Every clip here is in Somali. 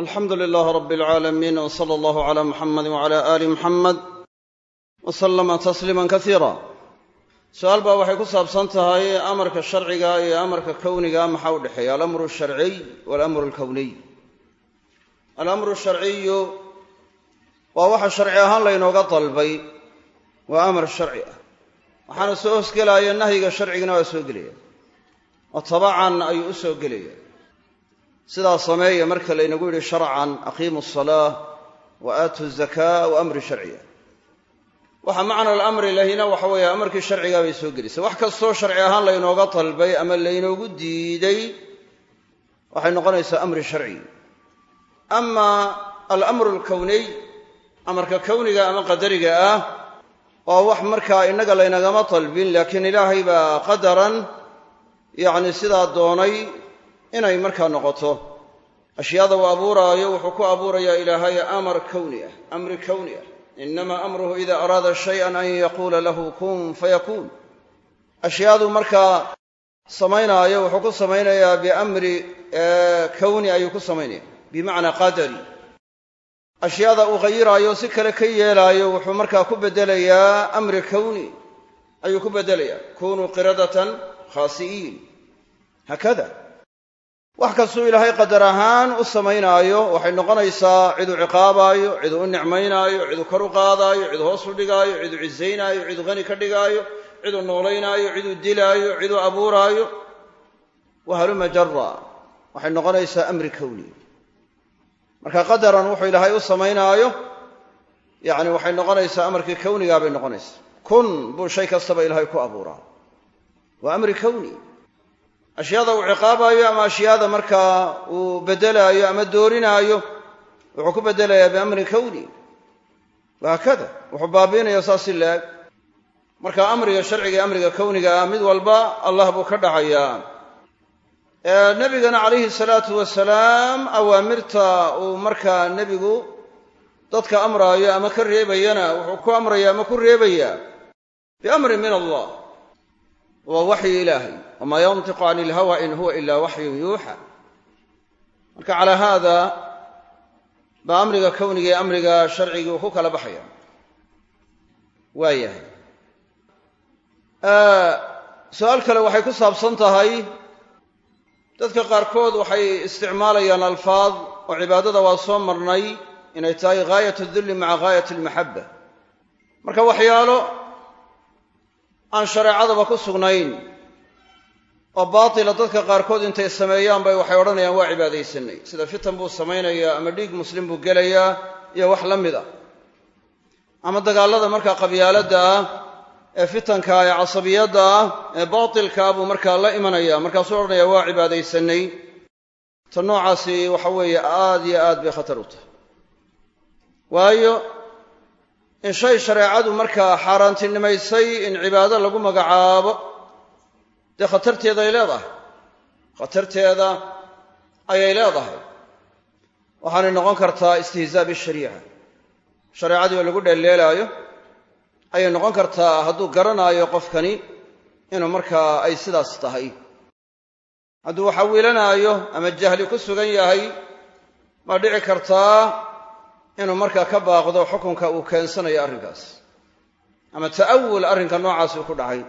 alxamdu lilaah rab alcaalamiin w sala allahu cala muxamadi wacala aali muxamed wa sallama tasliiman kasiira su'aal baa waxay ku saabsan tahay amarka sharciga iyo amarka kowniga maxaa u dhexeeya? Alamru alsharciy waalamru alkowniy alamru sharciyu waa waxa sharci ahaan laynooga dalbay waa amar sharci ah. Waxaana soo hosgelaya nahyiga sharcigana waa soo gelaya. Oo tabacan ayuu u gelaya sidaa sameeya marka laynagu yidhi sharcan aqiimu asalaa wa aatu zakaa wa sharciya. Waxa macna alamri lahina waxa weeye amarkii sharcigaa bay soo gelisay. Wax kastoo sharci ahaan laynooga dalbay ama laynoogu diiday waxay noqonaysaa amri sharci. Ama alamru alkowniy amarka kowniga ama qadariga ah waa wax markaa innaga laynagama dalbin laakiin ilaahay baa qadaran yacni sidaa doonay inay markaa noqoto. Ashyaada uu abuuraayo wuxuu ku abuurayaa ilaahay amar kowni ah amri kowni ah. Inama amruhu ida araada shayan an yaquula lahu kun fayakuun ashyaadu markaa samaynaayo wuxuu ku samaynayaa biamri kowni ayuu ku samaynaya bimacnaa qadari. Ashyaada uu khayiraayo si kale ka yeelaayo wuxuu markaa ku beddelayaa amri kowni ayuu ku beddelayaa kunuu qiradatan khaasi'iin. Haakada wax kastuu ilaahay qadar ahaan u samaynaayo waxay noqonaysaa ciduu ciqaabaayo ciduu u nicmaynaayo ciduu kor u qaadaayo ciduu hoos u dhigaayo ciduu cisaynaayo ciduu qani ka dhigaayo ciduu noolaynaayo ciduu dilaayo ciduu abuuraayo. Wahaluma jara waxay noqonaysaa amri kowni marka qadaran wuxuu ilaahay u samaynaayo yacni waxay noqonaysaa amarkii kownigaa bay noqonaysaa. Kun buu shay kastaba ilaahay ku abuuraa. Waa amri kowni ashyaada uu ciqaabaayo ama ashyaada markaa uu beddelaayo ama doorinaayo wuxuu ku beddelayaa biamrin kowni wahaakada wuxuu baabiinaya saas si laag. Marka amriga sharciga ee amriga kowniga ah mid walba allah buu ka dhacayaa. Nebigana calayhi salaatu wasalaam awaamirta uu markaa nebigu dadka amraayo ama ka reebayana wuxuu ku amraya ama ku reebayaa biamrin min allah. Waa waxyi ilaahay wamaa yantiqu can ilhawa in huwa ila waxyun yuuxa marka calaa haada baa amriga kowniga ee amriga sharcigii ku kala baxaya waa yahay su'aal kale waxay ku saabsan tahay dadka qaarkood waxay isticmaalayaan alfaad oo cibaadada waa soo marnay inay tahay gaayat dulli maca gaayat almaxabba marka waxyaalo aan shareecadaba ku sugnayn oo baatila dadka qaarkood intay sameeyaan bay waxay odhanayaan waa cibaadaysanay. Sida fitan buu samaynayaa ama dhiig muslim buu gelayaa iyo wax la mid ah ama dagaallada markaa qabyaaladda ah ee fitanka ee casabiyadda ah ee baatilkaa buu markaa la imanaya. Markaasuu odhanaya waa cibaadaysanay. Ta noocaasi waxa weeye aad iyo aad bay khatar u tahay. Waayo in shay shareecadu markaa xaaraantinimaysay in cibaado lagu magacaabo dee khatarteeday leedahay? Khatarteeda ayay leedahay. Waxaanay noqon kartaa istihzaa bishariica. Shareecadii oo lagu dheelleelaayo ayay noqon kartaa hadduu garanaayo qofkani inuu markaa ay sidaas tahay. Hadduu waxa wiilanaayo ama jahli ku sugan yahay ma dhici kartaa inuu markaa ka baaqdo xukunka uu keensanayo arrinkaas. Ama ta'awul arrinka noocaas uu ku dhacay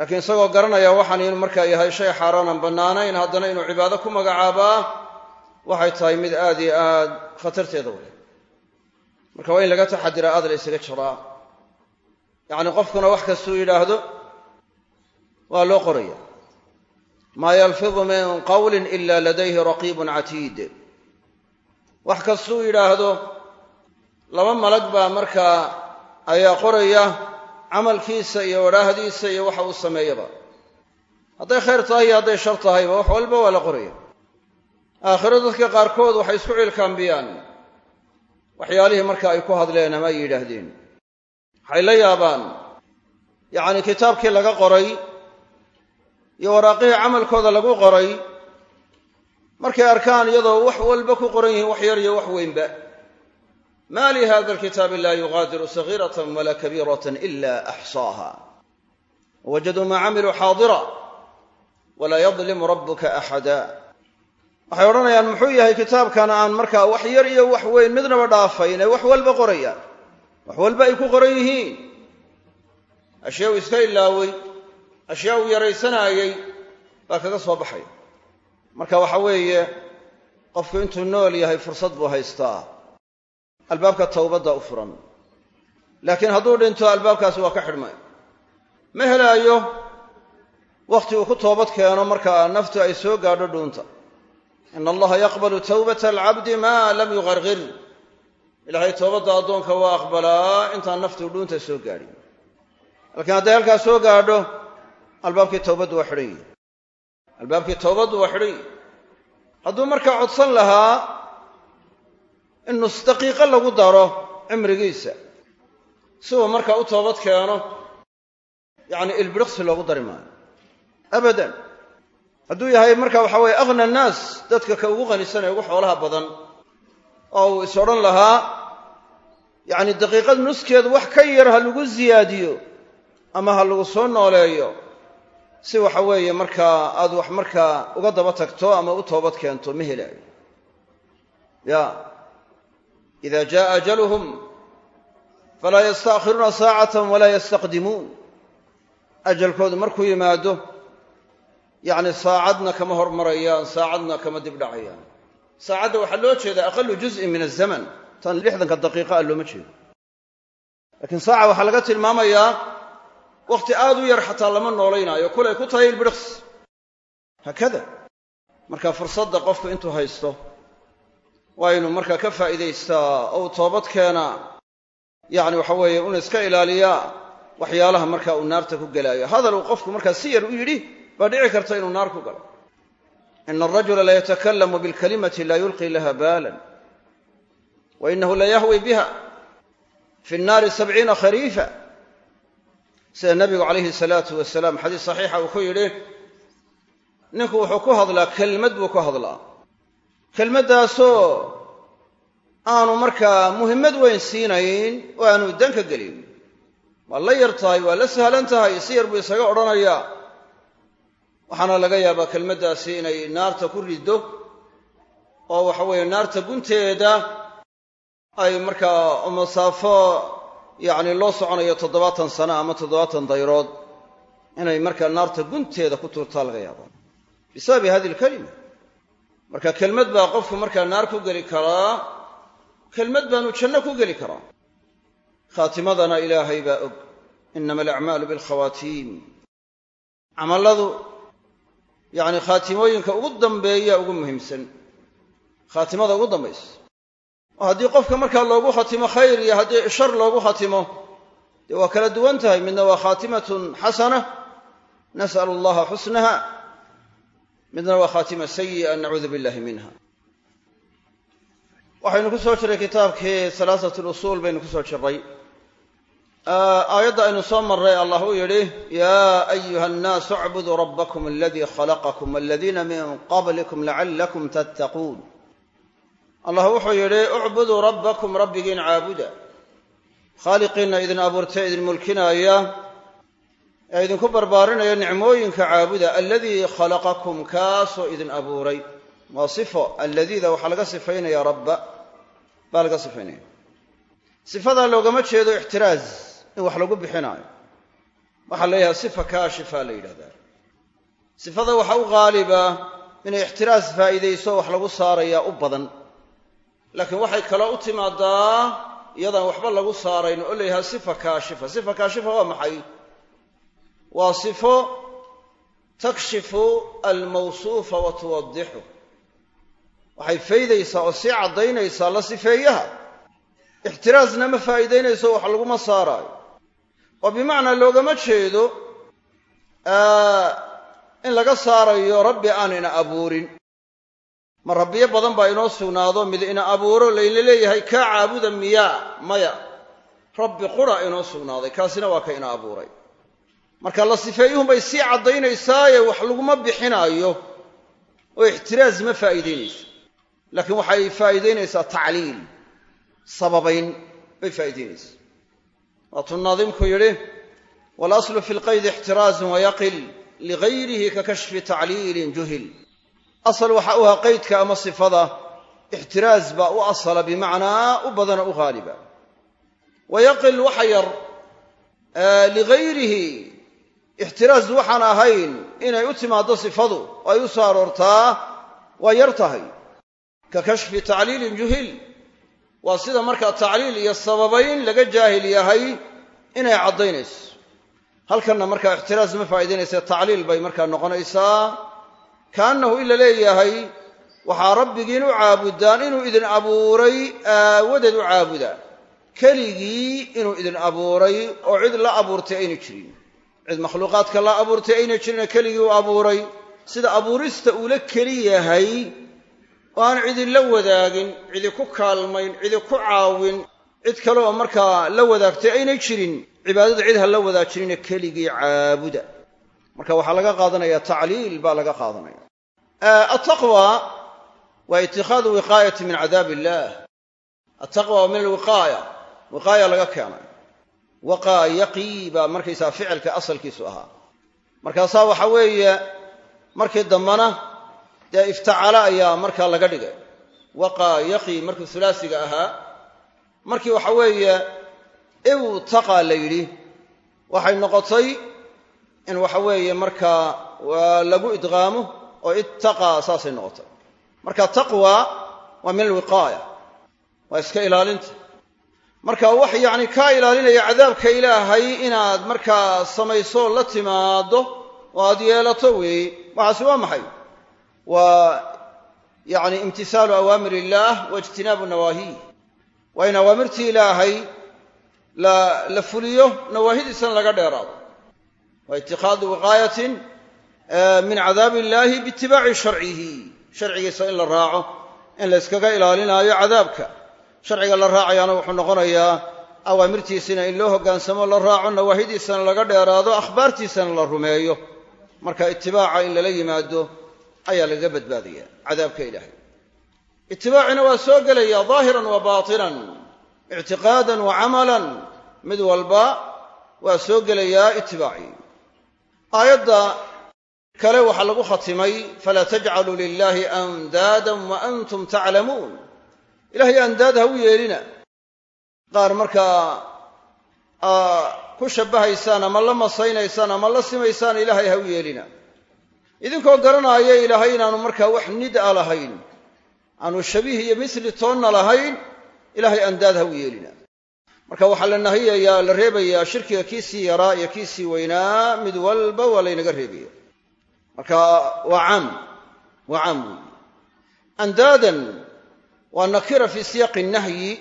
laakiin isagoo garanaya waxaan inuu markaa yahay shay xaaraanan bannaanayn haddana inuu cibaado ku magacaabaa waxay tahay mid aad iyo aad khatarteeda wale marka waa in laga taxadiraa aad la ysaga jiraa yacni qofkuna wax kastuu yidhaahdo waa loo qoraya. Maa yalfidu min qawlin ila ladayhi raqiibun catiid. Wax kastuu yidhaahdo laba malag baa markaa ayaa qoraya camalkiisa iyo wadhaahdiisa iyo waxa uu sameeyaba. Hadday khayr tahay iyo hadday shar tahayba wax walba waa la qoraya. Aakhiro dadka qaarkood waxay isku cilkaambiyaan. Waxyaalihii marka ay ku hadleen ama ay yidhaahdeen. Waxay la yaabaan. Yacni kitaabkii laga qoray iyo waraaqihii camalkooda lagu qoray markay arkaan iyadoo wax walba ku qoran yihiin wax yar iyo wax weynba ma li hada alkitaabi laa yugaadiru sagiiratan wala kabiiratan ila axsaaha wawajaduu maa camiluu xaadira walaa yadlimu rabuka axada waxay odhanayaan muxuu yahay kitaabkan aan markaa wax yar iyo wax weyn midnaba dhaafayn ee wax walba qorayaan wax walba ay ku qoran yihiin ashyaa uu iska ilaaway ashyaa uu yaraysanaayey baa kaga soo baxaya marka waxa weeye qofku intuu nool yahay fursad buu haystaa albaabka towbadda u furan. Laakiin hadduu dhinto albaabkaasi waa ka xidhmay. Ma helaayo wakhti uu ku toobad keeno markaa naftu ay soo gaadho dhuunta. Ina allaha yaqbalu towbata alcabdi maa lam yuqarqir. Ilaahay toobadda addoonka waa aqbalaa intaan naftu dhuunta soo gaadhin. Laakiin hadday halkaa soo gaadho albaabkii towbaddu waa xidhan yihi albaabkii towbaddu waa xidhan yihi hadduu markaa codsan lahaa in nus daqiiqo lagu daro cimrigiisa si uu markaa u toobad keeno yacni ilbiriqsi loogu dari maayo. Abadan hadduu yahay marka waxa weeye aghna annaas dadka ka ugu qanisan ee ugu xoolaha badan oo uu is odhan lahaa yacni daqiiqad nuskeedu wax ka yar ha lagu siyaadiyo ama ha lagu soo nooleeyo si waxa weeye markaa aad wax markaa uga daba tagto ama u toobad keento ma helaayo. Ya ida jaa ajaluhum falaa yastaakhiruuna saacatan walaa yastaqdimuun ajalkoodu markuu yimaado yacni saacadna kama hormarayaan saacadna kama dibdhacayaan saacadda waxaa loo jeedaa aqalu juz'in min azaman tan lixdanka daqiiqa a looma jeedo laakiin saaca waxaa laga tilmaamayaa wakhti aad u yar xataa lama noolaynaayo kulay ku tahay ilbiriqs haakada marka fursadda qofku intuu haysto waa inuu markaa ka faa'iidaystaa ou toobad keenaa yacni waxa weeye una iska ilaaliyaa waxyaalaha marka uu naarta ku gelaayo hadal uu qofku markaa si yar u yidhi baa dhici karta inuu naar ku galo. Ina alrajula la yatakalamu bilkalimati laa yulqi laha baalan wa inahu la yahwi biha fi nnaari sabciina khariifa. Sida nabigu calayhi salaatu wasalaam xadiis saxiixa uu ku yidhi ninku wuxuu ku hadlaa kelmad buu ku hadlaa kelmaddaasoo aanu markaa muhimmad weyn siinayn oo aanu dan ka gelin. Waa la yar tahay waa la sahlan tahay si yar buu isaga odhanayaa waxaana laga yaabaa kelmaddaasi inay naarta ku riddo oo waxa weeye naarta gunteeda ay markaa masaafo yacni loo soconayo toddobaatan sano ama toddobaatan dayrood inay markaa naarta gunteeda ku tuurtaa laga yaaba bisababi hadihi alkalima marka kelmad baa qofku markaa naar ku geli karaa kelmad baanu janno ku geli karaa khaatimadana ilaahay baa og inama alacmaalu bilkhawaatiim camalladu yacni khaatimooyinka ugu dambeeya ugu muhiimsan. Khaatimada ugu dambaysa haddii qofka markaa loogu khatimo khayr iyo haddii shar loogu khatimo dee waa kala duwan tahay. Midna waa khaatimatun xasana nas'alu allaha xusnaha midna waa khaatima sayi'a nacuudu billahi minha. Waxaynu ku soo jirray kitaabkii salaasat lusuul baynu ku soo jirray aayadda aynu soo marray allah uu yidhi yaa ayuha annaasu acbuduu rabbakum aladii khalaqakum waladiina min qablikum lacallakum tattaquun. Allah wuxuu yidhi ucbuduu rabbakum rabbigiin caabuda. Khaaliqiinna idin abuurtay idin mulkinaaya ee idinku barbaarinaya nicmooyinka caabuda aladii khalaqakum kaasoo idin abuuray. Waa sifo alladiida waxaa laga sifaynaya rabba. Baa laga sifaynaya sifadaa loogama jeedo ixtiraaz in wax lagu bixinaayo. Waxaa la yidhahda sifa kaashifa la yidhahdaa. Sifada waxa u qaaliba inay ixtiraas faa'iidayso wax lagu saarayaa u badan. Laakiin waxay kaloo u timaadaa iyadaan waxba lagu saarayn oo la yidhahda sifa kaashifa. Sifa kaashifa waa maxay waa sifo takshifu almawsuufa wa tuwadixu waxay faydaysaa oo sii caddaynaysaa la sifeeyaha ixtiraasna ma faa'iidaynayso wax laguma saaraayo oo bimacnaa loogama jeedo in laga saarayo rabbi aan ina abuurin ma rabbiyo badan baa inoo sugnaado mid ina abuuro layna leeyahay kaa caabuda miyaa maya rabbi qura inoo sugnaaday kaasina waa ka ina abuuray marka la sifeeyuhunbay sii caddaynaysaayee wax laguma bixinaayo oo ixtiraas ma faa'iidaynayso. Laakiin waxay faa'iidaynaysaa tacliil sababayn bay faa'iidaynaysaa. Waatuu naadimku yidhi walaslu fi lqaydi ixtiraazun wayaqil ligayrihi ka kashfi tacliilin juhil. Asal waxa u ahaa qaydka ama sifada ixtiraaz baa u asala bimacnaa u badana u haaliba wayaqil waxa yar ligayrihi ixtiraaz waxaan ahayn inay u timaaddo sifadu ay u soo aroortaa waa yar tahay. Ka kashfi tacliilin juhil. Waa sida markaa tacliil iyo sababayn laga jaahil yahay inay caddaynayso. Halkanna markaa ixtiraaz ma faa'idaynaysa tacliil bay markaa noqonaysaa. Kaannahu in la leeyahay waxaa rabbigiin u caabudaan inuu idin abuuray aawadeed u caabudaa keligii inuu idin abuuray oo cid la abuurtay ayna jirin cid makhluuqaadka la abuurtay ayna jirinoo keligii u abuuray. Sida abuurista uula keli yahay oo aan cidinla wadaagin cidi ku kaalmayn cidi ku caawin cid kale oo markaa la wadaagtay aynay jirin. Cibaadada cid ha la wadaajinina keligii caabuda. Marka waxaa laga qaadanaya tacliil baa laga qaadanaya. Attaqwa waa itikhaadu wiqaayati min cadaab illaah attaqwa waa min alwiqaaya. Wiqaaya laga keenay waqaa yaqii baa markaysaa ficilka asalkiisu ahaa. Markaasaa waxa weeye markii dambana dee iftacala ayaa markaa laga dhigay. Waqaa yaqii markuu hulaasiga ahaa markii waxa weeye iwtaqa la yidhi. Waxay noqotay in waxa weeye markaa lagu idqaamo oo ittaqaa saasay noqotay. Marka taqwa waa min alwiqaaya waa iska ilaalinta marka wax yacni kaa ilaalinaya cadaabka ilaahay inaad markaa samayso la timaaddo oo aad yeelato weeye waxaasi waa maxay? Waa yacni imtisaalu awaamir illaah wa ijtinaabu nawaahiih waa in awaamirtii ilaahay la fuliyo nawaahidiisana laga dheeraado. Waa ittikhaadu wiqaayatin min cadaabi illaahi biitibaaci sharcihi. Sharcigiisa in la raaco in la yskaga ilaalinaayo cadaabka sharciga la raacayaana wuxuu noqonayaa awaamirtiisina in loo hoggaansamo la raaco nawaahidiisana laga dheeraado akhbaartiisana la rumeeyo. Marka itibaaca in lala yimaado ayaa lagaga badbaadaya cadaabka ilaahay. Itibaacina waa soo gelaya daahiran wa baatinan ictiqaadan wa camalan. Mid walba waa soo gelayaa itibaacii aayadda kale waxaa lagu khatimay falaa tajcaluu lilaahi andaadan wa antum taclamuun ilahay andaad ha u yeelina. Qaar markaa ku shabbahaysaan ama la masaynaysaan ama la simaysaan ilaahay ha u yeelina. Idinkoo garanaaya ilaahay inaanu markaa wax nid'a lahayn aanu shabiih iyo misli toonna lahayn ilaahay andaad ha u yeelina. Marka waxaa la nahiyayaa la reebayaa shirkiga kiisii yaraa iyo kiisii weynaa mid walba waa laynaga reebaya. Marka waa caam waa caam weyi andaadan waa nakira fii siyaaqi nahyi.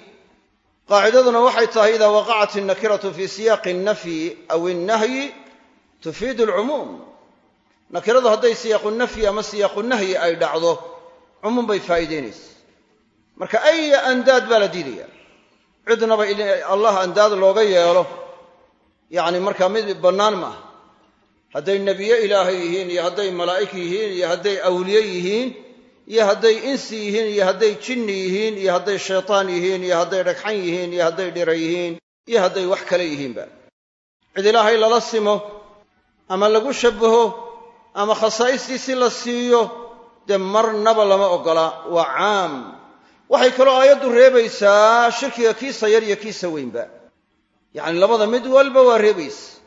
Qaacidaduna waxay tahay idaa waqacat innakiratu fii siyaaqi annafyi aw innahyi tufiidu alcumuum nakiradu hadday siyaaqu nafyi ama siyaaqu nahyi ay dhacdo cumuum bay faa'iidaynaysa marka aya andaad baa la diidaya cidnaba allah andaad looga yeelo. Yacni markaa mid bannaan maaha hadday nebiye ilaahay yihiin iyo hadday malaa'ig yihiin iyo hadday awliye yihiin iyo hadday insi yihiin iyo hadday jinni yihiin iyo hadday shaytaan yihiin iyo hadday dhagxan yihiin iyo hadday dhira yihiin iyo hadday wax kale yihiinba. Cid ilaahay lala simo ama lagu shabbaho ama khasaa'istiisii la siiyo dee marnaba lama oggola waa caam. Waxay kaloo aayaddu reebaysaa shirkiga kiisa yar iyo kiisa weynba. Yacni labada mid walba waa reebaysa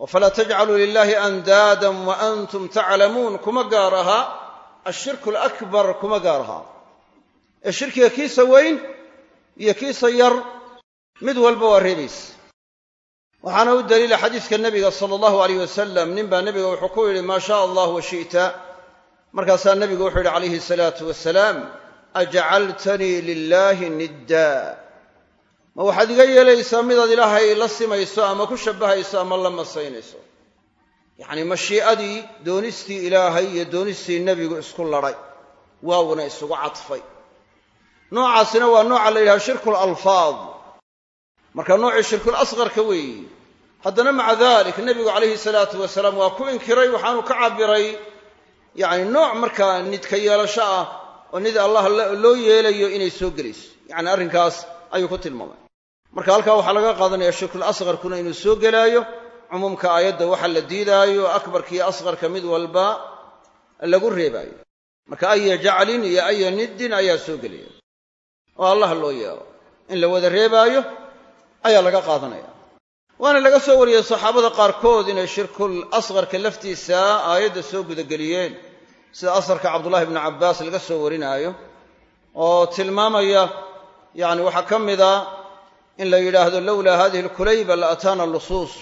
oo tajcaluu lilaahi andaadan wa antum taclamuun kuma gaar aha ashirku alakbar kuma gaar aha ee shirkiga kiisa weyn iyo kiisa yar mid walba waa reebaysa waxaana u daliila xadiiska nebiga sala allahu alayh wasalam nin baa nebiga wuxuu ku yidhi maa shaa allah wa shi'ta. Markaasaa nebigu wuxuu yidhi calayhi salaatu wasalaam ajcaltanii lilaahi nidda. Ma waxaad iga yeelaysaa midaad ilaahay la simayso ama ku shabbahayso ama la masaynayso yacni mashii'adii doonistii ilaahay iyo doonistii nebigu isku ladhay waawna isugu cadfay. Noocaasina waa nooca la yidhaha shirku lalfaad marka noocii shirkul asqarka weeyi haddana maca dalik nebigu calayhi salaatu wasalaam waa ku inkiray waxaanu ka cabbiray yacni nooc markaa nidka yeelasho ah oo nid allah loo yeelayo inay soo gelayso. Yacni arrinkaas ayuu ku tilmaamay. Marka halkaa waxaa laga qaadanaya shirkul asqarkuna inuu soo gelaayo cumuumka aayadda waxa la diidaayo akbarkiiyo asqarka mid walba lagu reebaayo. Marka aya jaclin iyo aya niddin ayaa soo gelaya. Oo allah loo yeelo. In la wada reebaayo ayaa laga qaadanaya. Waana laga soo wariyey saxaabada qaarkood inay shirkul asqarka laftiisa aayadda soo gudageliyeen. Sida asarka cabdullahi bnu cabbaas laga soo warinaayo oo tilmaamaya yacni waxaa ka mida in la yidhaahdo lowlaa hadihi alkulayba la ataana lusuus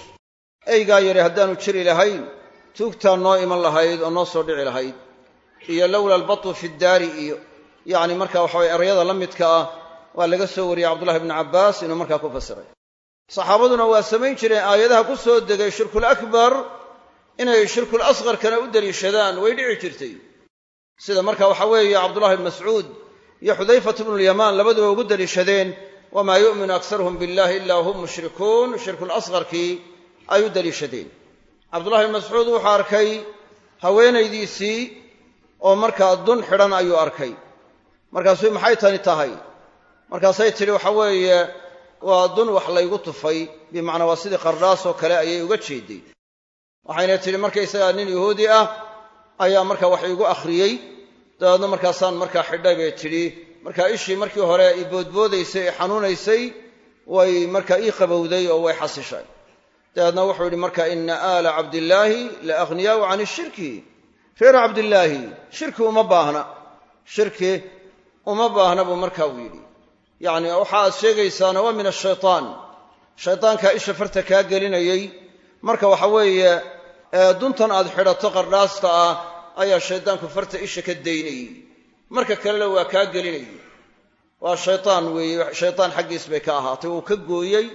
eygaa yari haddaanu jiri lahayn tuugtaa noo iman lahayd oo noo soo dhici lahayd. Iyo lowla albatu fi ddaari iyo yacni marka waxaweye eryada la midka ah waa laga soo wariyey cabdullahi bnu cabbaas inuu markaa ku fasiray. Saxaabaduna waa samayn jireen aayadaha ku soo degay shirkul akbar inay shirkul asqarkana u deliishadaan way dhici jirtay. Sida marka waxa weeye cabdullahi bn mascuud iyo xudayfatu bnulyamaan labaduba ugu deliishadeen wamaa yu'minu aksaruhum billahi ila hum mushrikuun. Shirkul asqarkii ay u deliishadeen cabdullahi bn mascuud wuxuu arkay haweenaydiisii oo markaa dun xidhan ayuu arkay. Markaasuu maxay tani tahay? Markaasay tidhi waxa weeye waa dun wax laygu tufay. Bimacnaa waa sidii qardhaas oo kale ayay uga jeeday waxayna tidhi markaysagaa nin yahuudi ah ayaa marka wax iigu akhriyey. Dabeedna markaasaan markaa xidhay bay tidhi. Markaa ishii markii hore i boodboodaysay ee xanuunaysay way markaa ii qabowday oo way xasishay dabeedna wuxuu yidhi marka ina aala cabdillaahi la aghniyaau can ishirki reer cabdillaahi shirki uma baahna. Shirki uma baahna buu marka uu yidhi. Yacni waxa aad sheegaysaana waa min ashaytaan shaydaankaa isha farta kaa gelinayey. Marka waxa weeye duntan aad xidhato qardhaasta ah ayaa shaydaanku farta isha ka daynayey. Marka kalena waa kaa gelinayey. Waa shaytaan weeye shaytaan xaggiis bay ka ahaatay. Wuu ka gooyey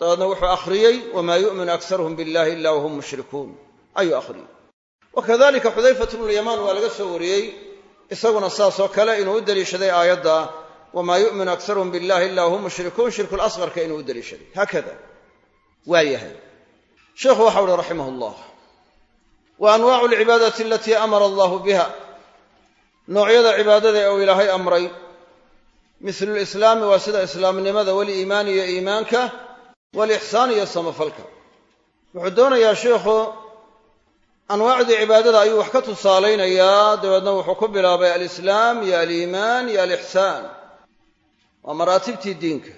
dabeedna wuxuu akhriyey wamaa yu'minu aksaruhum billahi ila wahum mushrikuun. Ayuu akhriyey. Wa kadalika xudayfat bnulyamaan waa laga soo wariyey isaguna saasoo kale inuu u deliishaday aayadda wamaa yu'minu aksaruhum billahi ila wahum mushrikuun shirkul asqarka inuu u deliishaday. Haakada waa yahay. Sheikhu waxau uhi raximah llah wa anwaacu alcibaadati alatii amara allahu biha. Noocyada cibaadada ee uu ilaahay amray mislu lislaami waa sida islaamnimada waliimaani iyo walixsaan iyo samafalka wuxuu doonayaa sheikhu anwaacdii cibaadada ayuu wax ka tusaalaynayaa dabeedna wuxuu ku bilaabay alislaam iyo aliimaan iyo alixsaan waa maraatibtii diinka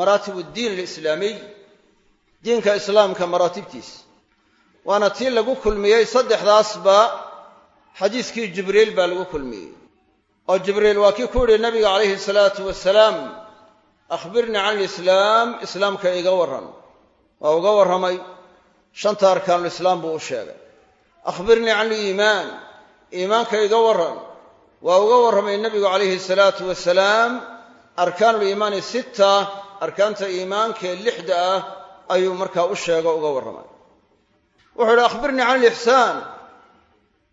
maraatib ddiin alislaamiy diinka islaamka maraatibtiisa waana tii lagu kulmiyey saddexdaasba xadiiskii jibriil baa lagu kulmiyey oo jibriil waa kii ku yidhi nabiga calayhi salaatu wasalaam akhbirnii can alislaam islaamka iga warran waa uga warramay shanta arkaanulislaam buu u sheegay akhbirnii can aliimaan iimaanka iga warran waa uga warramay nebigu calayhi salaatu wasalaam arkaanuliimaani sitta arkaanta iimaankaee lixda ah ayuu markaa u sheego uga warramay wuxuu yidhi akhbirnii can alixsaan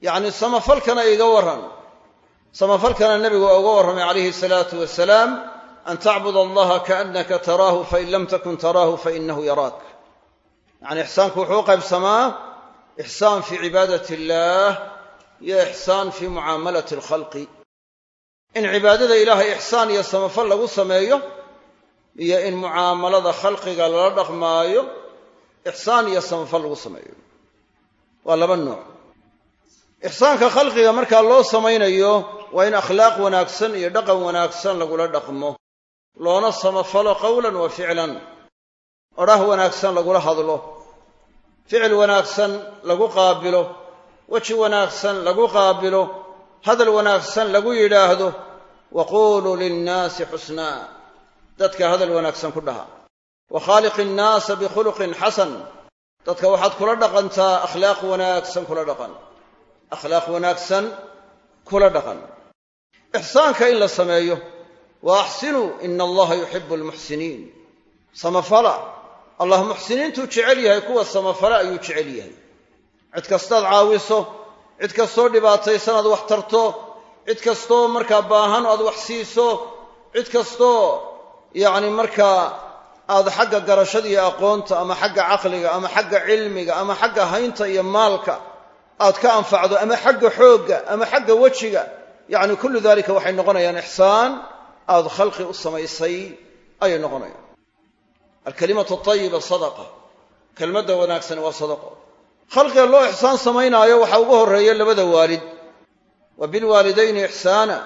yacni samafalkana iga warran samafalkana nebigu waa uga warramay calayhi salaatu wasalaam an tacbud allaha kaannaka taraahu fain lam takun taraahu fainahu yaraak yacni ixsaanku wuxuu u qaybsamaa ixsaan fii cibaadat illaah iyo ixsaan fii mucaamalati alkhalqi in cibaadada ilaahay ixsaan iyo samafal lagu sameeyo iyo in mucaamalada khalqiga lala dhaqmaayo ixsaan iyo samafal lagu sameeyo waa laba nooc ixsaanka khalqiga markaa loo samaynayo waa in akhlaaq wanaagsan iyo dhaqan wanaagsan lagula dhaqmo loona samafalo qowlan wa ficlan. Odhah wanaagsan lagula hadlo. Ficil wanaagsan lagu qaabilo. Weji wanaagsan lagu qaabilo. Hadal wanaagsan lagu yidhaahdo. Wa quuluu linnaasi xusnaa dadka hadal wanaagsan ku dhaha. Wa khaaliqi innaasa bikhuluqin xasan. Dadka waxaad kula dhaqantaa akhlaaq wanaagsan kula dhaqan. Akhlaaq wanaagsan kula dhaqan. Ixsaanka in la sameeyo wa axsinuu ina allaha yuxibu almuxsiniin samafala allah muxsiniintuu jecel yahay kuwa samafala ayuu jecel yahay cid kastaad caawiso cid kastoo dhibaataysan aad wax tarto cid kastoo markaa baahan aad wax siiso cid kastoo yacni markaa aad xagga garashada iyo aqoonta ama xagga caqliga ama xagga cilmiga ama xagga haynta iyo maalka aad ka anfacdo ama xagga xoogga ama xagga wejiga yacni kullu dalika waxay noqonayaan ixsaan aad khalqi u samaysay ayay noqonayaan alkalimatu atayiba sadaqa. Kelmadda wanaagsani waa sadaqo. Khalqiga loo ixsaan samaynaayo waxaa ugu horreeya labada waalid. Wa bilwaalidayni ixsaana.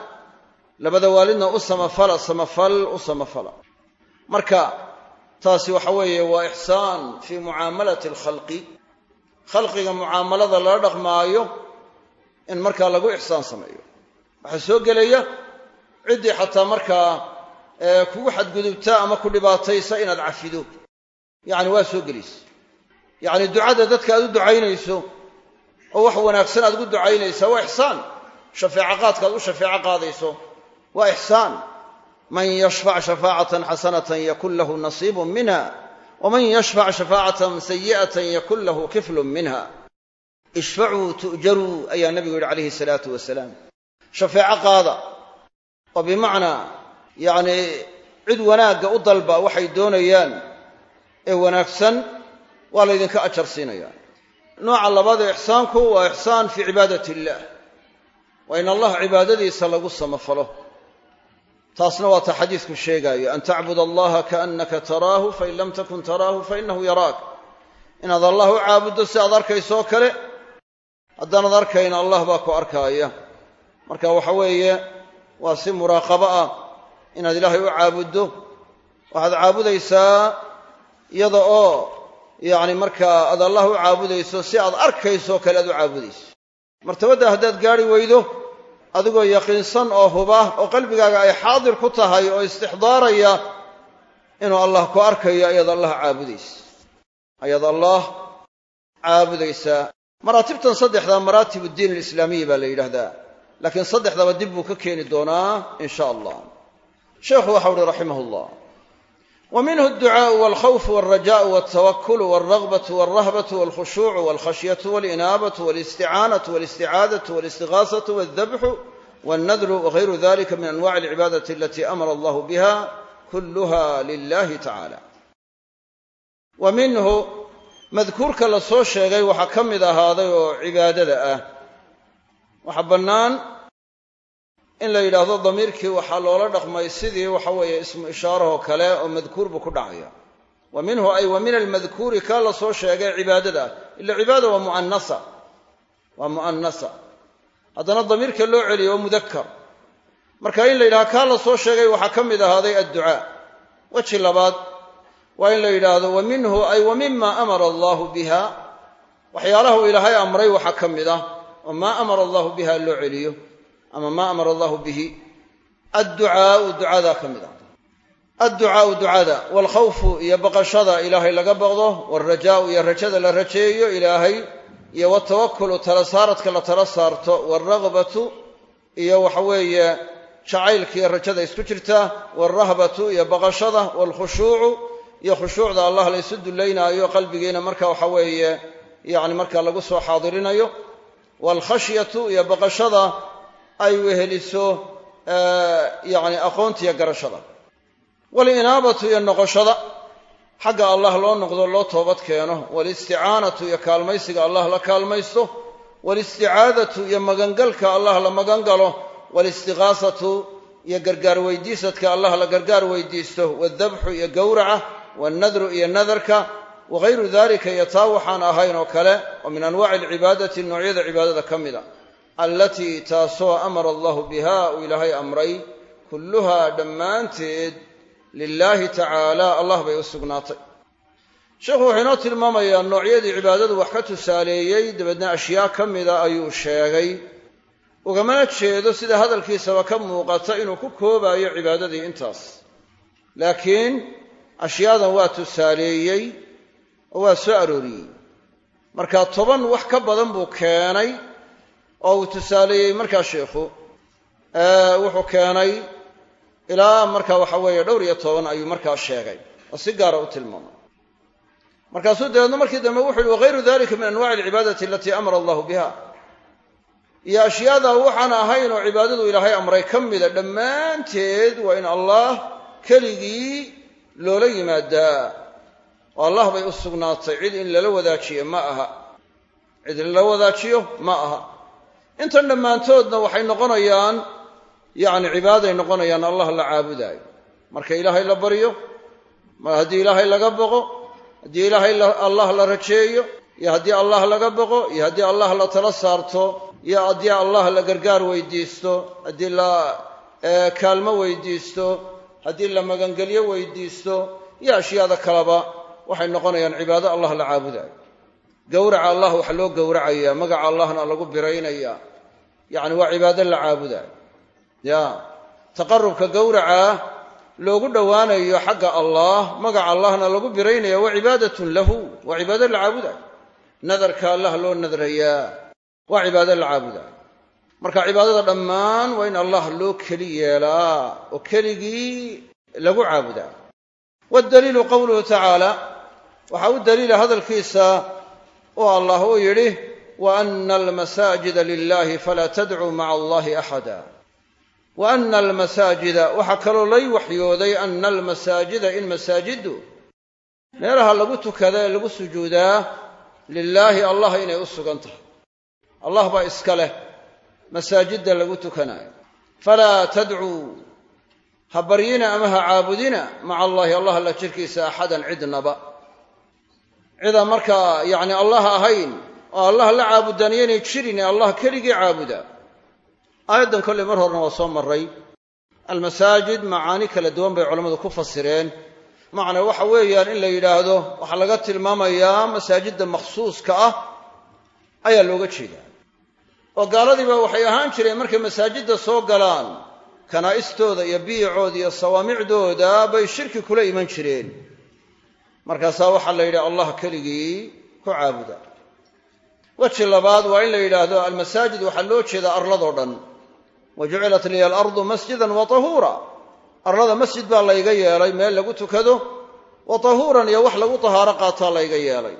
Labada waalidna u samafala samafal u samafala. Marka taasi waxa weeye waa ixsaan fii mucaamalati alkhalqi khalqiga mucaamalada lala dhaqmaayo in markaa lagu ixsaan sameeyo. Waxaa soo gelaya ciddii xataa markaa kugu xadgudubta ama ku dhibaataysa inaad cafido yacni waa soo gelaysa yacni ducada dadka aad u ducaynayso oo wax wanaagsan aad ugu ducaynaysaa waa ixsaan. Shafeeco qaadka aad u shafeeco qaadayso waa ixsaan. Man yashfac shafaacatan xasanatan yakun lahu nasiibun minha waman yashfac shafaacatan sayi'atan yakun lahu kiflun minha. Ishfacuu tu'jaruu ayaa nabigu yidhi calayhi salaatu wasalaam. Shafeeco qaada oo bimacnaa yacni cid wanaagga u dalba waxay doonayaan ee wanaagsan waa laydinka ajar siinaya nooca labaad ee ixsaanku waa ixsaan fii cibaadati illaah waa in allah cibaadadiisa lagu samafalo. Taasna waa ta xadiisku sheegaayo an tacbud allaha kaannaka taraahu fain lam takun taraahu fainahu yaraak. Inaad allah u caabuddo si aad arkayso oo kale haddaanad arkayn allah baa ku arkaaya. Marka waxa weeye waa si muraaqabo ah inaad ilaahay u caabuddo waxaad caabudaysaa iyada oo yacni markaa aad allah u caabudayso si aad arkayso kale aad u caabudayso. Martabadda haddaad gaari weydo adigoo yaqiinsan oo huba oo qalbigaaga ay xaadir ku tahay oo istixdaaraya inuu allah ku arkayo ayaad allah caabudaysa ayaad allah caabudaysaa. Maraatibtan saddexdaa maraatibu diin alislaamiyi baa la yidhaahdaa laakiin saddexdaba dib buu ka keeni doonaa in sha allah sheekhu waxau uhi raximah llah wa minhu alducaau walkhawfu walrajaau waltawakulu walragbatu walrahbatu walkhushuucu walkhashyatu walinaabatu walisticaanatu walisticaadatu walistigaasatu waldabxu walnadru wagayru dalika min anwaci alcibaadati alatii amara allahu biha kulluha lilahi tacala wa madkuurka la sheegay waxaa ka mid ahaaday oo cibaadada ah waxaa bannaan in la yidhaahdo damiirkii waxaa loola dhaqmay sidii waxa weeye ismu ishaarahoo kale oo madkuur buu ku dhacaya. Wa minhu ay wa min almadkuuri kaa la soo sheegay cibaadada. Ah ila cibaada waa mu'anasa waa mu'anasa haddana damiirka loo celiyo waa mudakar marka in la yidhahdo kaa la soo sheegay waxaa ka mid ahaaday adducaa. Weji labaad waa in la yidhaahdo wa minhu ay wa mima amara allahu biha waxyaalahu ilaahay amray waxaa ka mid ah oo maa amara allahu biha loo celiyo ama maa amara allahu bihi adducaau ducadaa ka mid ah adducaau ducada waalkhawfu iyo baqashada ilaahay laga baqdo waalrajaau iyo rajada la rajeeyo ilaahay iyo watawakulu tala saaradka la tala saarto waalragbatu iyo waxa weeye jacaylkiiyo rajada isku jirta waalrahbatu iyo baqashada waalkhushuucu iyo khushuucda allah la ysu dullaynaayo qalbigiina marka waxa weeye yacni lagu soo xaadirinayo waalkhashyatu iyo baqashada ay weheliso yacni aqoontiiyo garashada waalinaabatu iyo noqoshada xagga allah loo noqdo loo toobad keeno waalisticaanatu iyo kaalmaysiga allah la kaalmaysto waalisticaadatu iyo magangalka allah la magan galo waalistiqaasatu iyo gargaar weydiisadka allah la gargaar weydiisto waaldabxu iyo gowraca waalnadru iyo nadarka wagayru dalika iyo waxaan ahayn oo kale oo min anwaaci alcibaadati noocyada cibaadada ka mid a allatii taasoo amara allahu biha uu ilaahay amray kulluhaa dhammaanteed lilaahi tacaala allah bay u sugnaatay. Sheekhu wuxuu inoo tilmaamayaa noocyadii cibaadadu wax ka tusaaleeyey dabeedna ashyaa ka mida ayuu sheegay. Ugamana jeedo sida hadalkiisaba ka muuqata inuu ku koobaayo cibaadadii intaas. Laakiin ashyaadan waa tusaaleeyey oo waa soo arooriyey. Marka toban wax ka badan buu keenay oo uu tusaaleeyey markaa sheikhu wuxuu keenay ilaa marka waxa weeye dhowr iyo toban ayuu markaa sheegay oo si gaara u tilmaamay. Markaasuu dabeedna markii dambe wuxu uhi wagayru dalika min anwaci alcibaadati alatii amara allahu biha. Iyo ashyaadaa waxaan ahayn oo cibaadadu ilaahay amray ka mida dhammaanteed waa in allah keligii loola yimaadaa oo allah bay u sugnaatay cid in lala wadaajiyo ma aha. Cid lala wadaajiyo ma aha. Intan dhammaantoodna waxay noqonayaan yacni cibaaday noqonayaan allah la caabudaayo. Marka ilaahay la baryo haddii ilaahay laga boqo haddii ilaahay allah la rajeeyo iyo haddii allah laga boqo iyo haddii allah la tala saarto iyo haddii allah la gargaar weydiisto haddii la kaalmo weydiisto haddii la magangelyo weydiisto iyo ashyaada kaleba waxay noqonayaan cibaado allah la caabudayo. Gowraca allah waxa loo gowracayaa magaca allahna lagu biraynaya yacni waa cibaado la caabudayo. Ya taqarubka gowraca loogu dhowaanayo xagga allah magaca allahna lagu biraynaya waa cibaadatun lahu waa cibaado la caabudayo. Nadarka allah loo nadrayaa waa cibaado la caabudayo. Marka cibaadada dhammaan waa in allah loo keli yeelaa oo keligii lagu caabudaa. Waddaliilu qowluhu tacaala waxaa u daliila hadalkiisa oo allah uu yidhi wa ana almasaajida lilahi falaa tadcuu maca allahi axada wa ana almasaajida waxaa kaloo lay waxyooday ana almasaajida in masaajiddu meelaha lagu tukada ee lagu sujuudaa lilaahi allah inay u sugan tahay. Allah baa iska leh masaajidda lagu tukanayo. Falaa tadcuu ha baryina ama ha caabudina maca allaahi allah la jirkiisa axadan cidnaba cidaan markaa yacni allah ahayn oo allah la caabudaan iyaynay jirin ee allah keligii caabuda. Aayaddan kolley mar horena waa soo marray. Almasaajid macaani kala duwan bay culammadu ku fasireen. Macnaa waxa weeyaan in la yidhaahdo waxaa laga tilmaamayaa masaajidda makhsuuska ah ayaa looga jeedaa. Oo gaaladiiba waxay ahaan jireen markay masaajidda soo galaan kanaa'istooda iyo biyicooda iyo sawaamicdooda bay shirki kula iman jireen markaasaa waxaa la yidhi allah keligii ku caabuda. Weji labaad waa in la yidhaahdo almasaajid waxaa loo jeedaa arladoo dhan. Wa jucilat liya alardu masjidan wa tahuura. Arlada masjid baa layga yeelay meel lagu tukado wa tahuuran iyo wax lagu tahaaro qaataa layga yeelay.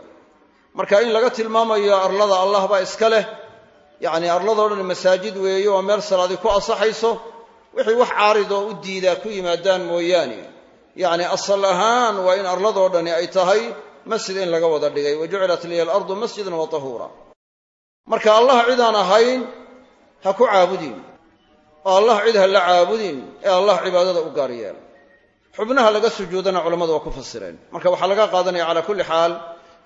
Marka in laga tilmaamayo arlada allah baa iska leh yacni arladoo dhan masaajid weeye waa meel salaadi ku asaxayso wixii wax caaridoo u diidaa ku yimaadaan mooyaane yacni asal ahaan waa in arladoo dhani ay tahay masjid in laga wada dhigay wa jucilat liya alardu masjidan wa tahuura marka allah cidaan ahayn ha ku caabudin. Oo allah cid ha la caabudin ee allah cibaadada u gaar yeela. Xubnaha laga sujuudana culammadu waa ku fasireen. Marka waxaa laga qaadanaya calaa kulli xaal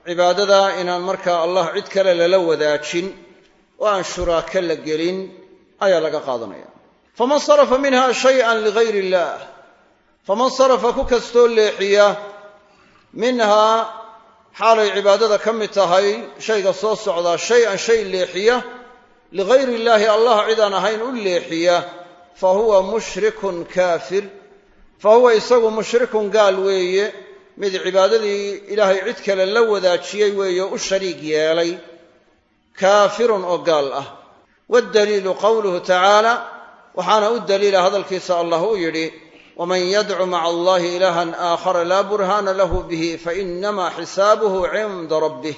cibaadada inaan markaa allah cid kale lala wadaajin oo aan shuraako la gelin ayaa laga qaadanaya. Faman sarafa minha shayan ligayr illah faman sarafa ku kastoo leexiya minhaa xaalay cibaadada ka mid tahay shayga soo socdaa shay-an shay leexiya ligayri illaahi allah cidaan ahayn u leexiya fa huwa mushrikun kaafir. Fa huwa isagu mushrikun gaal weeye mid cibaadadii ilaahay cid kale la wadaajiyey weeye o u shariig yeelay kaafirun oo gaal ah. Waddaliilu qowluhu tacaala waxaana u daliila hadalkiisa allah uu yidhi waman yadcu maca allahi ilaahan aakhara laa burhaana lahu bihi fainamaa xisaabuhu cinda rabbih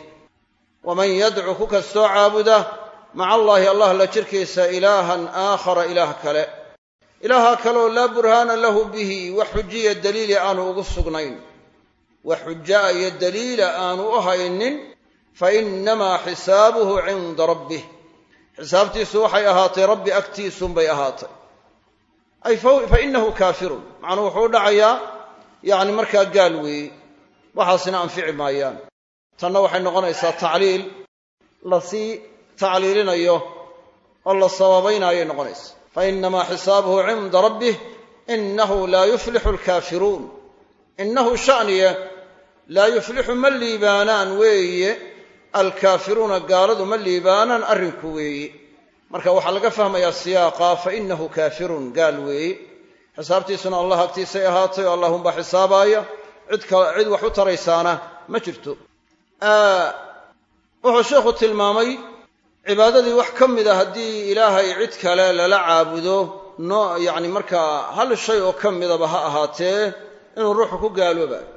waman yadcu ku kastoo caabuda maca allaahi allah la jirkiisa ilaahan aakhara ilaah kale ilaaha kaleoo laa burhaana lahu bihi wax xujiya daliili aanu ugu sugnayn wax xujaa iyo daliila aanu u haynin fainamaa xisaabuhu cinda rabbih xisaabtiisu waxay ahaatay rabbi agtiisunbay ahaatay ay fainahu kaafirun. Macnuu wuxuu u dhacayaa yacni markaa gaal weeye. Waxaasina anfici maayaan. Tanna waxay noqonaysaa tacliil. Lasii tacliilinayo oo la sababaynaayay noqonaysa. Fainamaa xisaabuhu cinda rabbih inahu laa yuflixu alkaafiruun. Innahu sha'niye laa yuflixu ma liibaanaan weeye. Alkaafiruuna gaaladu ma liibaanaan arrinku weeye marka waxaa laga fahmayaa siyaaqa fainahu kaafirun gaal weeye xisaabtiisuna allah agtiisay ahaatay oo allahunbaa xisaabaaya cid kale cid wax u taraysaana ma jirto. Wuxuu sheikhu tilmaamay cibaadadii wax ka mid a haddii ilaahay cid kale lala caabudo no yacni markaa hal shay oo ka midaba ha ahaatee inuu ruuxu ku gaaloobayo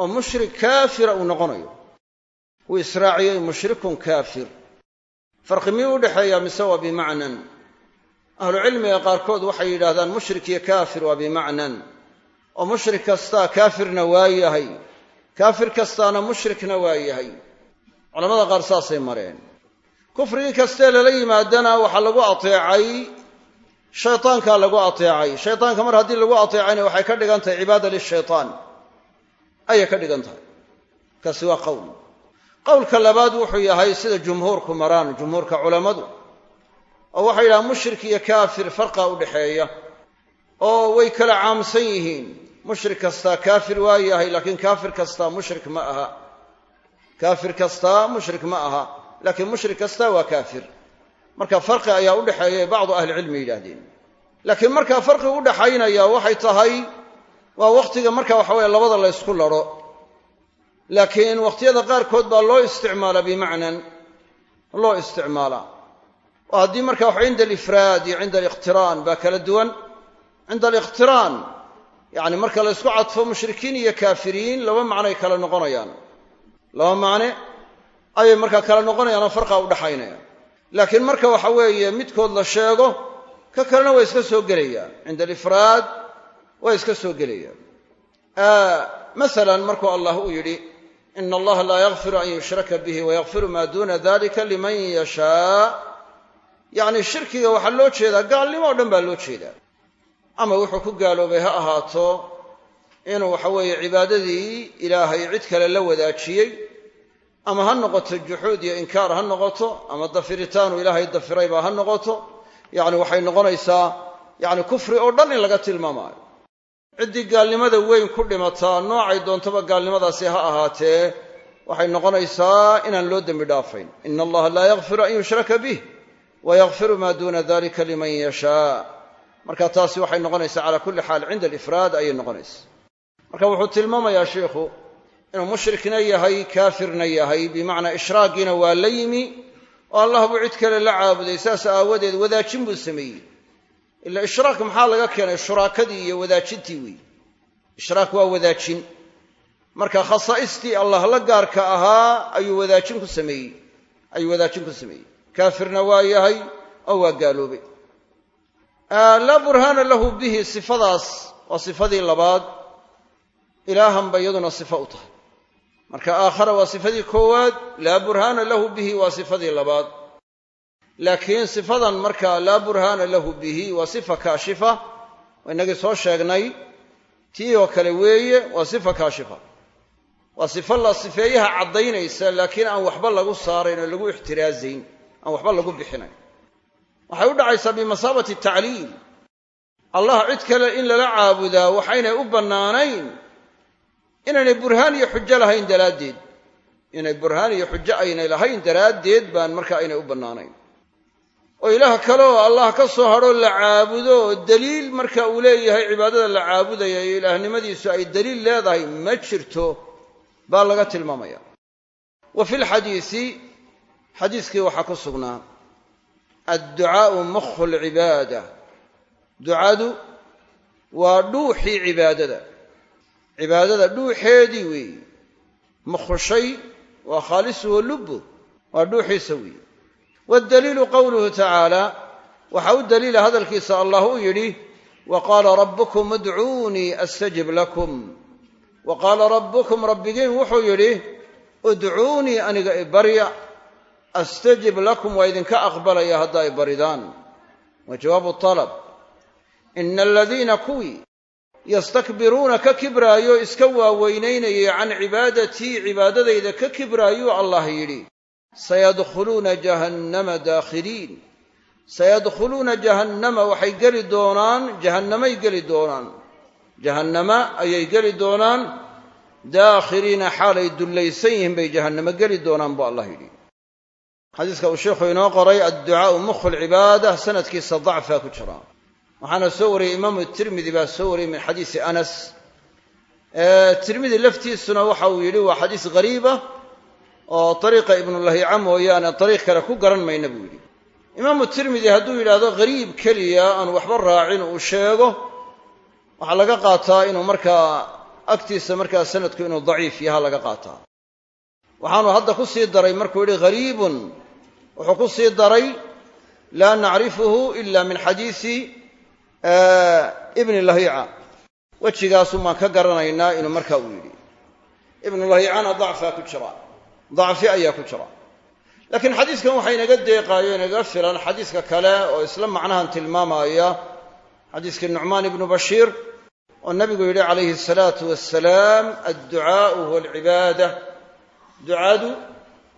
oo mushrik kaafira uu noqonayo. Wuu israaciyey mushrikun kaafir farqi miyuu u dhexeeyaa mise waa bimacnan? Ahlucilmiga qaarkood waxay yidhaahdaan mushrik iyo kaafir waa bimacnan. Oo mushrik kastaa kaafirna waa yahay. Kaafir kastaana mushrikna waa yahay. Culamada qaar saasay mareen. Kufrigii kastee lala yimaadana waxaa lagu ateecay shaytaankaa lagu ateecay. Shaytaanka mar haddii lagu ateecayna waxay ka dhigan tahay cibaada lishaytaan. Ayay ka dhigan tahay. Kaasi waa qowl qowlka labaad wuxuu yahay sida jumhuurku maraan jumhuurka culammadu oo waxay yidhahaan mushrik iyo kaafir farqa u dhexeeya oo way kala caamsan yihiin. Mushrik kastaa kaafir waa yahay laakiin kaafir kastaa mushrik ma aha. Kaafir kastaa mushrik ma aha laakiin mushrik kastaa waa kaafir. Marka farqi ayaa u dhexeeya bacdu ahlicilmi yidhaahdeen. Laakiin markaa farqi u dhaxaynaya waxay tahay waa wakhtiga marka waxa weye labada la ysku laro laakiin wakhtiyada qaarkood baa loo isticmaalaa bimacnan loo isticmaalaa oo haddii marka waxa cinda alifraad iyo cinda aliqtiraan baa kala duwan. Cinda aliqtiraan yacni marka la ysku cadfo mushrikiin iyo kaafiriin laba macnoay kala noqonayaan. Laba macne ayay markaa kala noqonayaan oo farqa u dhaxaynaya. Laakiin marka waxa weeye midkood la sheego ka kalena waa iska soo gelaya cinda alifraad waa iska soo gelaya masalan markuu allah uu ina allaha laa yakfiru an yushraka bihi wayakfiru maa duuna dalika liman yashaa yacni shirkiga waxaa loo jeedaa gaalnimo o dhan baa loo jeedaa ama wuxuu ku gaaloobay ha ahaato inuu waxa weeye cibaadadii ilaahay cid kale la wadaajiyey ama ha noqoto juxuud iyo inkaar ha noqoto ama dafiritaanu ilaahay dafirayba ha noqoto yacni waxay noqonaysaa yacni kufri oo dhan in laga tilmaamaayo ciddii gaalnimada weyn ku dhimataa noocay doontaba gaalnimadaasi ha ahaatee waxay noqonaysaa inaan loo dembi dhaafayn. Ina allaha laa yakfiru an yushraka bih wa yakfiru maa duuna dalika liman yashaa marka taasi waxay noqonaysaa cala kulli xaal cinda alifraad ayay noqonaysa marka wuxuu tilmaamayaa sheikhu inuu mushrikna yahay kaafirna yahay bimacnaa ishraaggiina waa la yimi oo allah buu cid kale la caabuday saas aawadeed wadaajin buu sameeyey ila ishraak maxaa laga keenay? Shuraakadii iyo wadaajintii weeye ishraak waa wadaajin. Marka khasaa'istii allah la gaarka ahaa ayuu wadaajin ku sameeyey. Ayuu wadaajin ku sameeyey. Kaafirna waa yahay oo waa gaaloobay. Laa burhaana lahu bihi sifadaas waa sifadii labaad. Ilaahan ba iyaduna sifo u tahay. Marka aakhara waa sifadii koowaad laa burhaana lahu bihi waa sifadii labaad laakiin sifadan marka laa burhaana lahu bihi waa sifa kaashifa inagii soo sheegnay tii oo kale weeye waa sifa kaashifa. Waa sifo la sifeeyaha caddaynaysa laakiin aan waxba lagu saarayn oo lagu ixtiraazayn aan waxba lagu bixinayn. Waxay u dhacaysaa bimasaabati tacliil. Allah cid kale in lala caabudaa waxaynay u bannaanayn inaynay burhaan iyo xujo lahayn daraaddeed. Inay burhaan iyo xujo aynay lahayn daraaddeed baan marka aynay u bannaanayn oo ilaah kale oo allah ka soo hadhoo la caabudo daliil marka uu leeyahay cibaadada la caabudaya iyo ilaahnimadiisu ay daliil leedahay ma jirto baa laga tilmaamaya. Wa fi lxadiisi xadiiskii waxaa ku sugnaa adducaau mukhu lcibaada ducadu waa dhuuxii cibaadada. Cibaadada dhuuxeedii weeye mukhu shay waa khaalisuhu lubbu waa dhuuxiisa weeye waddaliilu qowluhu tacaala waxa u daliila hadalkiisa allah uu yidhi wa qaala rabbukum udcuunii astajib lakum wa qaala rabbukum rabbigiin wuxuu yidhi udcuunii aniga ibarya astajib lakum waa idinka aqbalaya haddaa i baridaan wa jawaabu talab ina aladiina kuwii yastakbiruuna ka kibraayo iska waaweynaynayay can cibaadatii cibaadadayda ka kibraayuu allah yidhi sayadkhuluuna jahannama daakhiliin sayadkhuluuna jahannama waxay geli doonaan jahannamay geli doonaan. jahannama ayay geli doonaan. daakhiliina xaalay dullaysan yihiin bay jahannamo geli doonaan buu allah yidhi. xadiiska uu sheikhu inoo qoray adducaau mukhu lcibaada sanadkiisa dacfaa ku jira waxaana soo wariyey imaamu tirmidi baa soo wariyey min xadiisi anas tirmidi laftiisuna waxa uu yidhi waa xadiis ghariiba oo ariiqa ibnulahiica mooyaane ariiq kale ku garan mayna buu yidhi. Imaamu tirmidi hadduu yidhaahdo ghariib keliya aan waxba raacin uu sheego waxaa laga qaataa inuu markaa agtiisa markaa sanadku inuu daciif yaha laga qaataa. Waxaanu hadda ku sii daray markuu yidhi ghariibun wuxuu ku sii daray laa nacrifuhu ila min xadiisi ibni lahiica. Wejigaasun baan ka garanaynaa inuu marka uu yidhi. Ibnulahiicana dacfaa ku jira dacfi ayaa ku jira. Laakiin xadiiskan waxaa inaga deeqaayo inaga filan xadiiska kale oo isla macnahan tilmaamaya xadiiskii nucmaan ibnu bashiir oo nabigu yidhi calayhi asalaatu wassalaam adducaau huwa alcibaada ducadu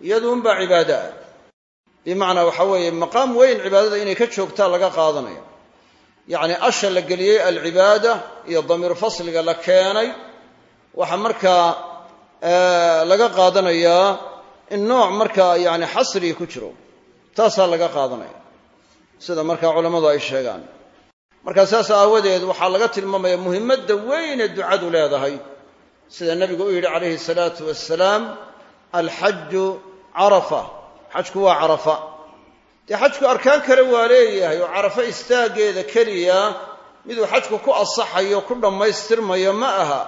iyaduunbaa cibaado ah. Bimacnaa waxa weeye maqaam weyn cibaadada inay ka joogtaa laga qaadanaya yacni asha la geliyey alcibaada iyo damiir fasliga la keenay waxaa markaa laga qaadanayaa in nooc markaa yani xasrigi ku jiro. Taasaa laga qaadanaya. Sida markaa culammadu ay sheegaan. Markaa saas aawadeed waxaa laga tilmaamaya muhimmadda weyne ducadu leedahay. Sida nebigu u yidhi calayhi salaatu wassalaam alxaju carafa. Xajku waa carafa. Dee xajku arkaan kale waa leeyahay oo carafo istaaggeeda keliya miduu xajku ku asaxayo ku dhammaystirmayo ma aha.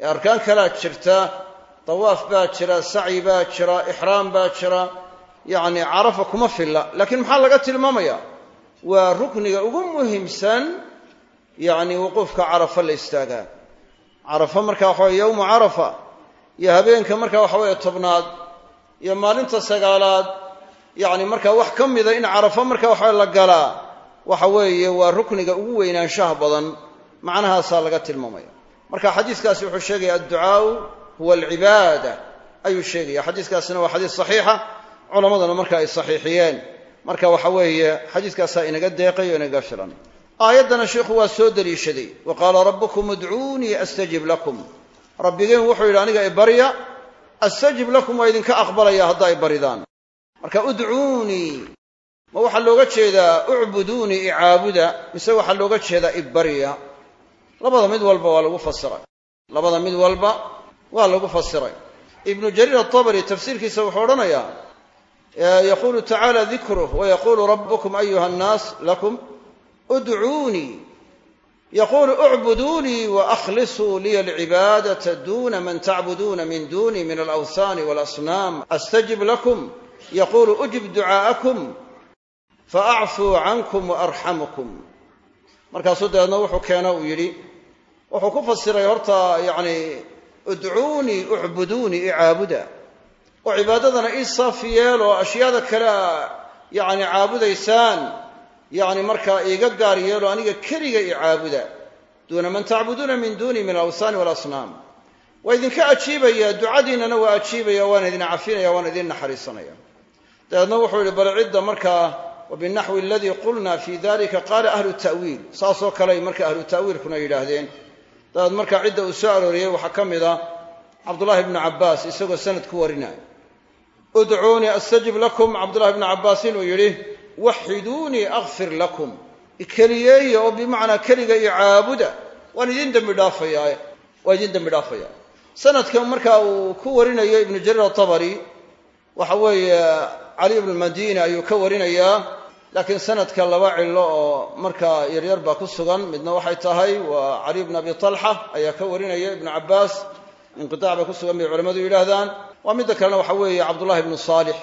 Ee arkaan kalea jirta dawaaf baa jira sacyi baa jira ixraam baa jira. Yacni carafa kuma filla laakiin maxaa laga tilmaamaya waa rukniga ugu muhiimsan yacni wuquufka carafa la istaagaa. Carafa marka waxa weye yowmu carafa iyo habeenka marka waxa weeye tobnaad iyo maalinta sagaalaad yacni markaa wax ka mida in carafa marka waxa la galaa waxa weeye waa rukniga ugu weynaanshaha badan. Macnahaasaa laga tilmaamaya. Marka xadiiskaasi wuxuu sheegaya adducaau huwa alcibaada ayuu sheegaya. Xadiiskaasina waa xadiis saxiixa culammaduna marka ay saxiixiyeen. Marka waxa weeye xadiiskaasaa inaga deeqay o inaga filan. Aayaddana sheikhu waa soo deliishaday. Wa qaala rabbukum udcuunii astajib lakum. Rabbigeen wuxuu yidhi aniga ibarya astajib lakum waa idinka aqbalaya haddaa i baridaan. Marka udcuunii. Ma waxaa looga jeedaa ucbuduunii icaabuda mise waxaa looga jeedaa ibarya labada mid walba waa lagu fasiray. Labada mid walba waa lagu fasiray. Ibnu jariir atabari tafsiirkiisa wuxuu odhanayaa yaquulu tacaala dikruh wayaquulu rabbukum ayuha annaas lakum udcuunii yaquulu ucbuduunii waahlisuu liya alcibaadata duna man tacbuduuna min duni min alawhaani walasnaam astajib lakum. Yaquulu ujib ducaa'akum faacfuu cankum waarxamukum markaasuu dabeedna wuxuu keena uu yidhi wuxuu ku fasiray horta yacni udcuunii ucbuduunii icaabuda oo cibaadadana ii saafi yeel oo ashyaada kale a yacni caabudaysaan yacni markaa iiga gaar yeelo aniga keliga i caabuda. Duuna man tacbuduuna min duuni min alawhaani walasnaam. Waa idinka ajiibaya ducadiinnana waa ajiibaya waan idin cafinaya waan idin naxariisanaya. Dabeedna wuxuu yihi bal cidda markaa wabinaxwi aladii qulna fi dalika qaala ahlu ta'wiil. Saasoo kaley marka ahlu ta'wiilkuna yidhaahdeen dabeed markaa cidda uu soo arooriyey waxaa ka mid a cabdullahi bnu cabbaas isagoo sanad ku warinaya udcuunii astajib lakum cabdullahi bnu cabbaas inuu yidhi waxiduunii akfir lakum. Ikeliyeeya oo bimacnaa keliga iyo caabuda waan idin dembi dhaafayaa waa idin dembi dhaafaya sanadkan marka uu ku warinayo ibnu jariir atabari waxa weeye cali ibnu madini ayuu ka warinayaa laakiin sanadka laba cillo oo markaa yaryar baa ku sugan midna waxay tahay waa cali bn abi talxa ayaa ka warinaya ibnu cabbaas inqiaac bay ku sugan bay culamadu yidhaahdaan. Waa midda kalena waxa weeye cabdullahi ibnu saalix.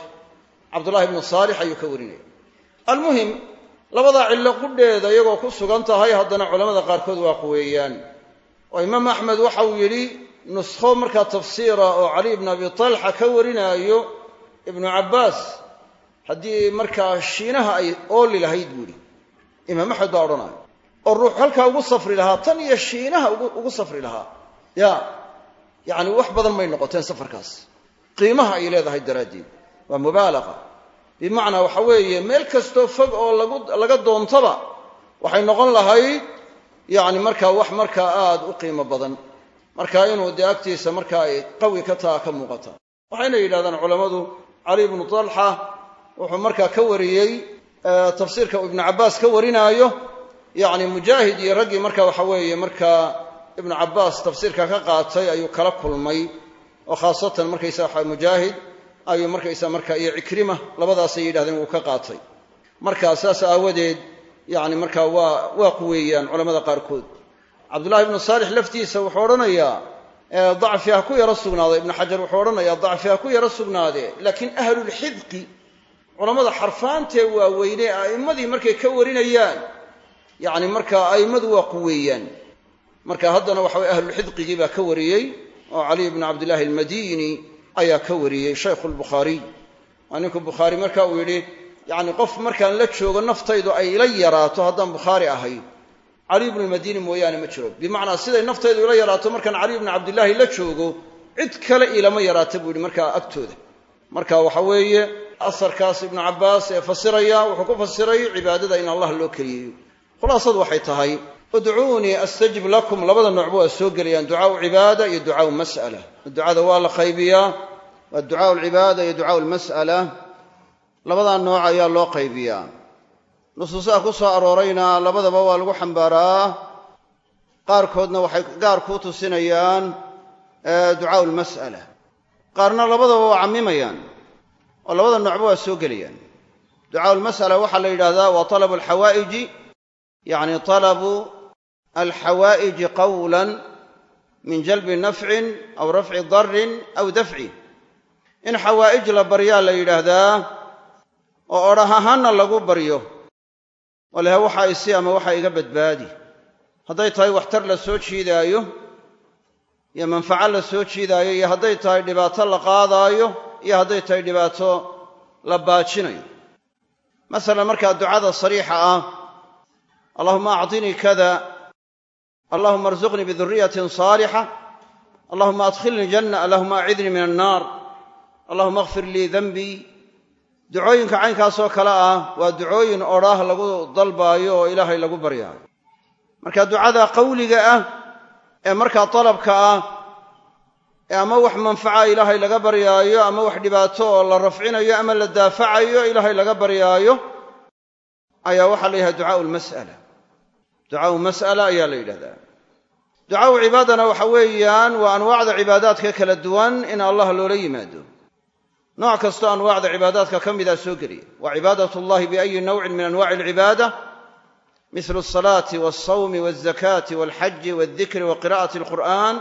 Cabdullahi ibnu saalix ayuu ka warinaya. Almuhim labadaa cillo qudheeda iyagoo ku sugan tahay haddana culamada qaarkood waa quweeyaan oo imaam axmed waxa uu yidhi nuskho markaa tafsiira oo cali ibn abi talxa ka warinaayo ibnu cabbaas haddii markaa shiinaha ay ooli lahayd buu yidhi imaam axmed baa odhanaya oo ruux halkaa ugu safri lahaa tan iyo shiinaha ugu safri lahaa ya yacni wax badan may noqoteen safarkaas. Qiimaha ay leedahay daraaddeed. Waa mubaalaqa. Bimacnaa waxa weeye meel kastoo fog oo laga doontaba waxay noqon lahayd yacni markaa wax markaa aada u qiimo badan. Marka inuu dee agtiisa markaa ay qawi ka taha ka muuqata. Waxayna yidhahdaan culammadu cali ibnu talxa wuxuu markaa ka wariyey tafsiirka uu ibnu cabbaas ka warinaayo. Yacni mujaahid iyo raggii marka waxa weeye markaa ibnu cabbaas tafsiirka ka qaatay ayuu kala kulmay. Oo khaasatan markaysa waxa mujaahid ayuu markaysa marka iyo cikrima labadaasay yidhahdeen wuu ka qaatay. Marka saas aawadeed yacni markaa waa waa quweeyaan culamada qaarkood. Cabdullahi ibnu saalix laftiisa wuxuu odhanayaa dacfi ha ku yaro sugnaado ibnu xajar wuxuu odhanayaa dacfi ha ku yaro sugnaadee laakiin ahlulxidqi culammada xarfaantee waaweyne a'immadii markay ka warinayaan yacni markaa a'immadu waa quweeyaan. Marka haddana waxa weye ahlulxidqigii baa ka wariyey oo caliy bnu cabdillahi almadini ayaa ka wariyey shaykhu lbukhaariy waa ninkuu bukhaari marka uu yidhi yacni qof markaan la joogo naftaydu ay ila yaraato haddaan bukhaari ahay. Caliy bnu lmadini mooyaane ma jiro. Bimacnaa siday naftaydu ila yaraato markaan caliy bnu cabdillaahi la joogo cid kale ilama yaraata buu yihi markaa agtooda. Marka waxa weeye asarkaas ibnu cabbaas ee fasiraya wuxuu ku fasiray cibaadada in allah loo keliyeeyo khulaasadu waxay tahay udcuunii astajib lakum. Labada noocba waa soo gelayaan ducaau cibaada iyo ducaau mas'ala. Ducada waa la qaybiyaa waa ducaau alcibaada iyo ducaau lmas'ala labadaa nooc ayaa loo qaybiyaa. Nusuusaha ku soo aroorayna labadaba waa lagu xambaaraa. Qaarkoodna waxay gaar kuu tusinayaan ducaau lmas'ala qaarna labadaba waa cammimayaan oo labada noocba waa soo gelayaan. Ducaau lmas'ala waxaa la yidhahdaa waa talabu alxawaa'iji yacni talabu alxawaa'iji qawlan min jalbi nafcin aw rafci darin aw dafci. In xawaa'ij la baryaa la yidhaahdaa oo odhah ahaanna lagu baryo oo leha waxa isi ama waxa iga badbaadi. Hadday tahay waxtar la soo jiidaayo iyo manfaco la soo jiidaayo iyo hadday tahay dhibaato la qaadaayo iyo hadday tahay dhibaato la baajinayo. Masalan markaa ducada sariixa ah allahuma acطinii kada allahuma arzuqnii biduriyatin saalixa allahuma adkhilnii janna allahuma acidnii min annaar allahuma akfir lii denbii ducooyinka caynkaasoo kale ah waa ducooyin odhaah lagu dalbaayo oo ilaahay lagu baryaayo marka ducada qawliga ah ee markaa dalabka ah ama wax manfaca ilaahay laga baryaayo ama wax dhibaato oo la rafcinayo ama la daafacayo ilaahay laga baryaayo ayaa waxaa la yidhahda ducaau lmas'ala ducaau mas'ala ayaa la yidhahdaa. Ducaau cibaadana waxa weeyaan waa anwaacda cibaadaadka kala duwan in allah loola yimaado. Nooc kastoo anwaacda cibaadaadka ka mida soo geliya. Wa cibaadat allahi biayi nawcin min anwaci alcibaada mislu alsalaati walsawmi walzakaati walxaji waldikri wa qira'ati alqur'an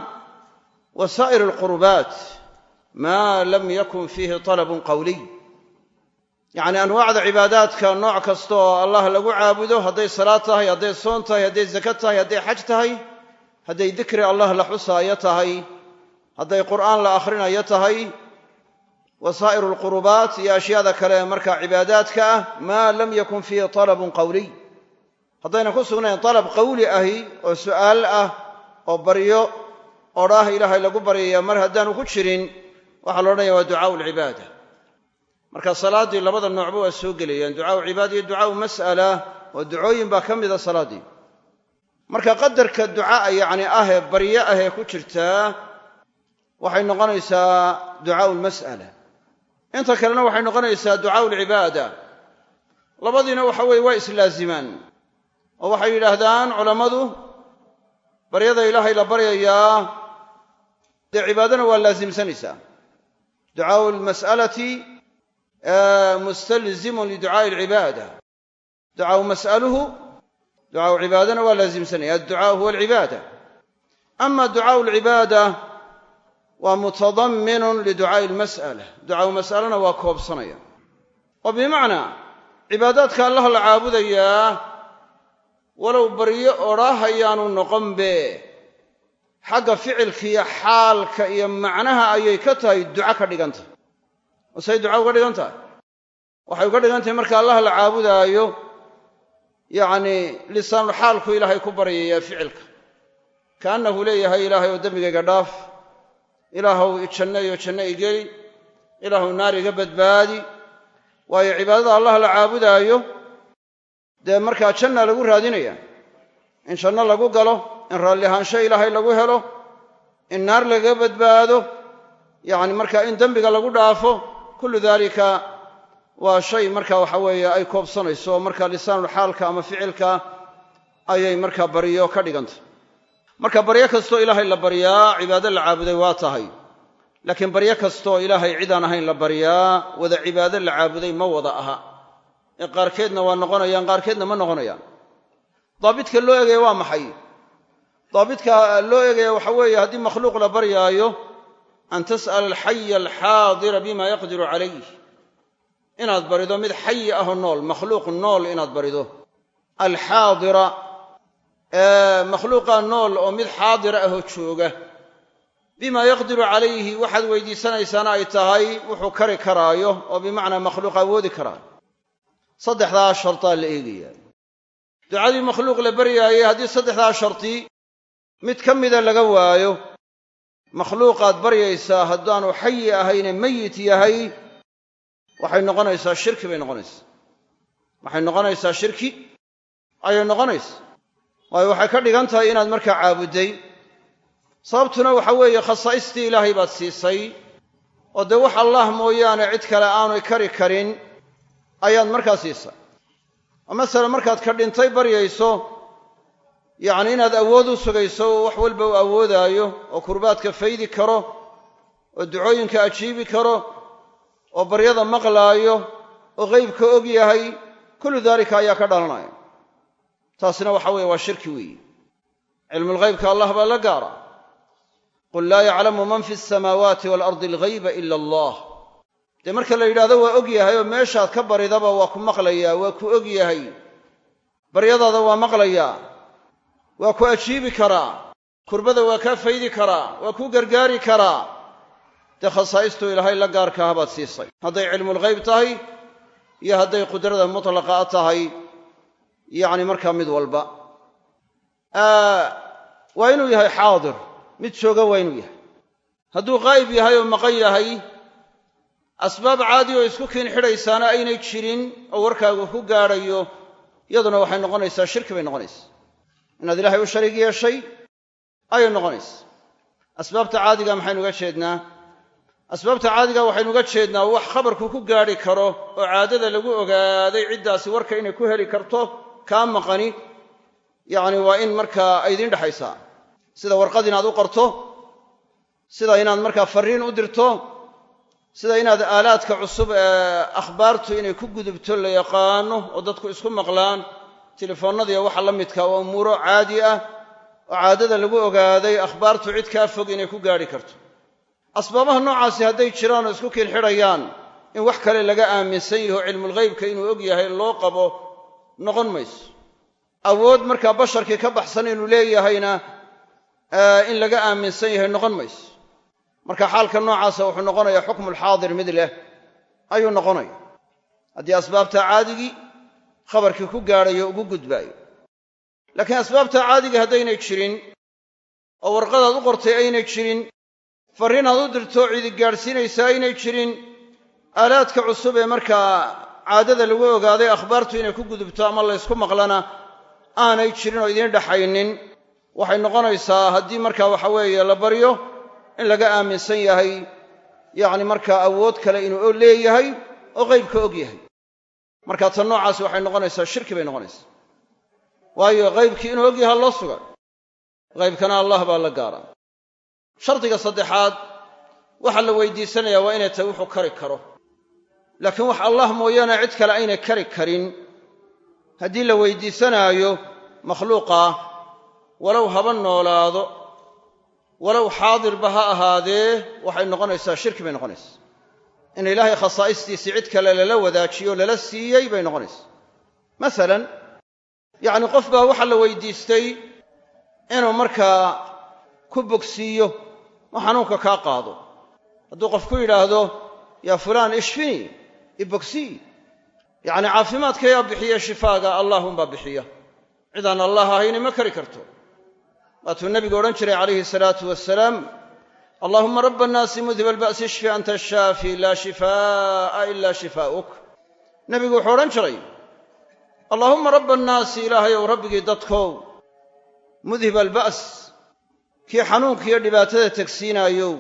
wa saa'ir alqurubaat ma lam yakun fiihi talabun qawliy yacni anwaacda cibaadaadka nooc kasta oo allah lagu caabudo hadday salaad tahay hadday soon tahay hadday zaka tahay hadday xaj tahay hadday dikri allah la xusaayo tahay hadday qur'aan la akhrinayo tahay wa saa'iru alqurubaat iyo ashyaada kale markaa cibaadaadka ah maa lam yakun fiihi talabun qawliy haddayna ku sugnayn talab qawli ahi oo su'aal ah oo baryo odhaah ilaahay lagu baryaya mar haddaanu ku jirin waxaa la odhanaya waa ducaau alcibaada marka salaaddii labada noocba waa soo gelayaan ducaau cibaada iyo ducaau mas'ala oo ducooyin baa ka mida salaaddii marka qadarka ducaa yacni ah ee baryo ah ee ku jirtaa waxay noqonaysaa ducaau lmas'ala inta kalena waxay noqonaysaa ducaau alcibaada labadiina waxa weeye waa islaazimaan oo waxay yidhaahdaan culammadu baryada ilaahay la baryayaa dee cibaadana waa laasimsanaysaa ducaau lmas'alati mustalzimun liducaa'i alcibaada ducaau mas'aluhu ducaau cibaadana waa laasimsanaya adducaau huwa alcibaada. Ama ducaau alcibaada waa mutadamminun liducaa'i almas'ala ducaau mas'alana waa koobsanaya. Oo bimacnaa cibaadaadka allah la caabudayaa walow baryo odhaahayaanu noqonbe xagga ficilka iyo xaalka iyo macnaha ayay ka tahay duco ka dhigan tahay. Oo say duca uga dhigan tahay? Waxay uga dhigan tahay marka allah la caabudaayo yacnii lisaanulxaalku ilaahay ku baryayaa ficilka. Kaannahu leeyahay ilaahay oo dembigayga dhaaf ilaahow ijanneeyo janno igeli ilaahow naar iga badbaadi. Waayo cibaadada allah la caabudaayo dee markaa janna lagu raadinaya in janno lagu galo in raalli ahaansho ilaahay lagu helo in naar lagaga badbaado yacni markaa in dembiga lagu dhaafo kullu daalika waa shay marka waxa weeye ay koobsanayso oo marka lisaanulxaalka ama ficilka ayay markaa baryo ka dhigantay marka baryo kastoo ilaahay la baryaa cibaado la caabuday waa tahay. Laakiin baryo kastooo ilaahay cidaan ahayn la baryaa wada cibaado la caabuday ma wada aha. Ee qaarkeedna waa noqonayaan qaarkeedna ma noqonayaan. Daabidka loo egaya waa maxay daabidka loo egaya waxa weeye haddii makhluuq la baryaayo an tas'ala alxaya alxaadira bima yaqdiru calayh inaad barido mid xayi ahoo nool makhluuq nool inaad barido. Alxaadira makhluuqa nool oo mid xaadira ahoo jooga. Bima yaqdiru calayhi waxaad weydiisanaysaana ay tahay wuxuu kari karaayo oo bimacnaa makhluuq awoodi karaayo. Saddexdaa shartaa la eegaya ducadii makhluuq la baryaayay haddii saddexdaa sharti mid ka mida laga waayo makhluuqaad baryaysaa haddaanu xayi ahayne meyit yahay waxay noqonaysaa shirki bay noqonaysaa. Waxay noqonaysaa shirki ayay noqonaysa waayo waxay ka dhigan tahay inaad markaa caabudday sababtuna waxa weeye khasaa'istii ilaahay baad siisay oo dee wax allah mooyaane cid kale aanay kari karin ayaad markaa siisay. Oo masalan markaad ka dhintay baryayso yacni inaad awood u sugayso wax walba u awoodaayo oo kurbaadka faydi karo oo ducooyinka ajiibi karo oo baryada maqlaayo oo qeybka og yahay kullu daalika ayaa ka dhalanaya. Taasina waxa weeye waa shirki weeyi cilmulghaybka allah baa la gaara. Qul laa yaclamu man fi asamaawaati waalardi alghayba ila allah. Dee marka la yidhahdo waa og yahay oo meeshaad ka baridaba waa ku maqlayaa waa ku og yahay. Baryadaada waa maqlayaa waa ku ajiibi karaa. Kurbada waa kaa faydi karaa. Waa kuu gargaari karaa. Dee khasaa'istuu ilaahay la gaarkaaha baad siisay. Hadday cilmulghayb tahay iyo hadday qudrada mutlaqa a tahay yacni markaa mid walba. Waa inuu yahay xaadir. Mid jooga waa inuu yahay. Hadduu qaa'ib yahay oo maqan yahay asbaab caadi oo isku kiin xidhaysaana aynay jirin oo warkaagu ku gaadhayo iyaduna waxay noqonaysaa shirki bay noqonaysaa inaad ilaahay u shariig yeeshay ayay noqonaysaa asbaabta caadiga maxaynu uga jeednaa? Asbaabta caadiga waxaynu uga jeednaa wax khabarku ku gaadhi karo oo caadada lagu ogaaday ciddaasi warka inay ku heli karto kaa maqani. Yacni waa in markaa ay dhexaysaa sida warqad inaad u qorto sida inaad markaa farriin u dirto sida inaad aalaadka cusub ee akhbaartu inay ku gudubto la yaqaano oo dadku isku maqlaan telefoonnadiiyo waxa la midka waa umuuro caadi ah oo caadada lagu ogaaday akhbaartu cid kaa fog inay ku gaadhi karto. Asbaabaha noocaasi hadday jiraan oo isku kiilxidhayaan in wax kale laga aaminsan yaho cilmulghaybka inuu og yahay loo qabo noqon mayso. Awood markaa basharkii ka baxsan inuu leeyahayna in laga aaminsan yahay noqon mayso. Marka xaalka noocaasa wuxuu noqonayaa xukmulxaadir mid leh ayuu noqonaya. Haddii asbaabta caadigii khabarkii ku gaadhayo ugu gudbaayo. Laakiin asbaabta caadigii haddaynay jirin oo warqadaad u qortay aynay jirin farriinaad u dirto cidi gaadhsiinaysa aynay jirin aalaadka cusub ee markaa caadada lagu ogaaday akhbaartu inay ku gudubto ama laysku maqlana aanay jirin oo idiin dhaxaynin. Waxay noqonaysaa haddii markaa waxa weeye la baryo in laga aaminsan yahay yacni markaa awood kale inuu leeyahay oo qeybka og yahay marka tan noocaasi waxay noqonaysaa shirki bay noqonaysaa. Waayo qaybkii inuu og yaha loo sugay qaybkana allah baa la gaara shardiga saddexaad waxaa la weydiisanayaa waa inay tahay wuxuu kari karo. Laakiin wax allah mooyaane cid kale aynay kari karin haddii la weydiisanaayo makhluuqa walow haba noolaado walow xaadirba ha ahaadee waxay noqonaysaa shirki bay noqonaysaa in ilaahay khasaa'istiisii cid kale lala wadaajiyo lala siiyey bay noqonaysaa masalan yacni qof baa waxaa la weydiistay inuu markaa ku bogsiiyo oo xanuunka kaa qaado. Hadduu qof ku yidhaahdo yaa fulaan ishfinii ibogsii yacni caafimaadka yaa bixiya shifaaga allaahunbaa bixiya. Cidaan allah ahayni ma kari karto. Waatuu nebigu odhan jiray calayhi salaatu wasalaam allaahuma raba annaasi mudhiba alba'si ishfi anta shaafi laa shifaa'a ilaa shifaa'uk. Nebigu wuxuu odhan jiray allaahumma rabba annaasi ilaahayow rabbigii dadkow mudhiba alba's kii xanuunkiiyo dhibaatada tegsiinaayow.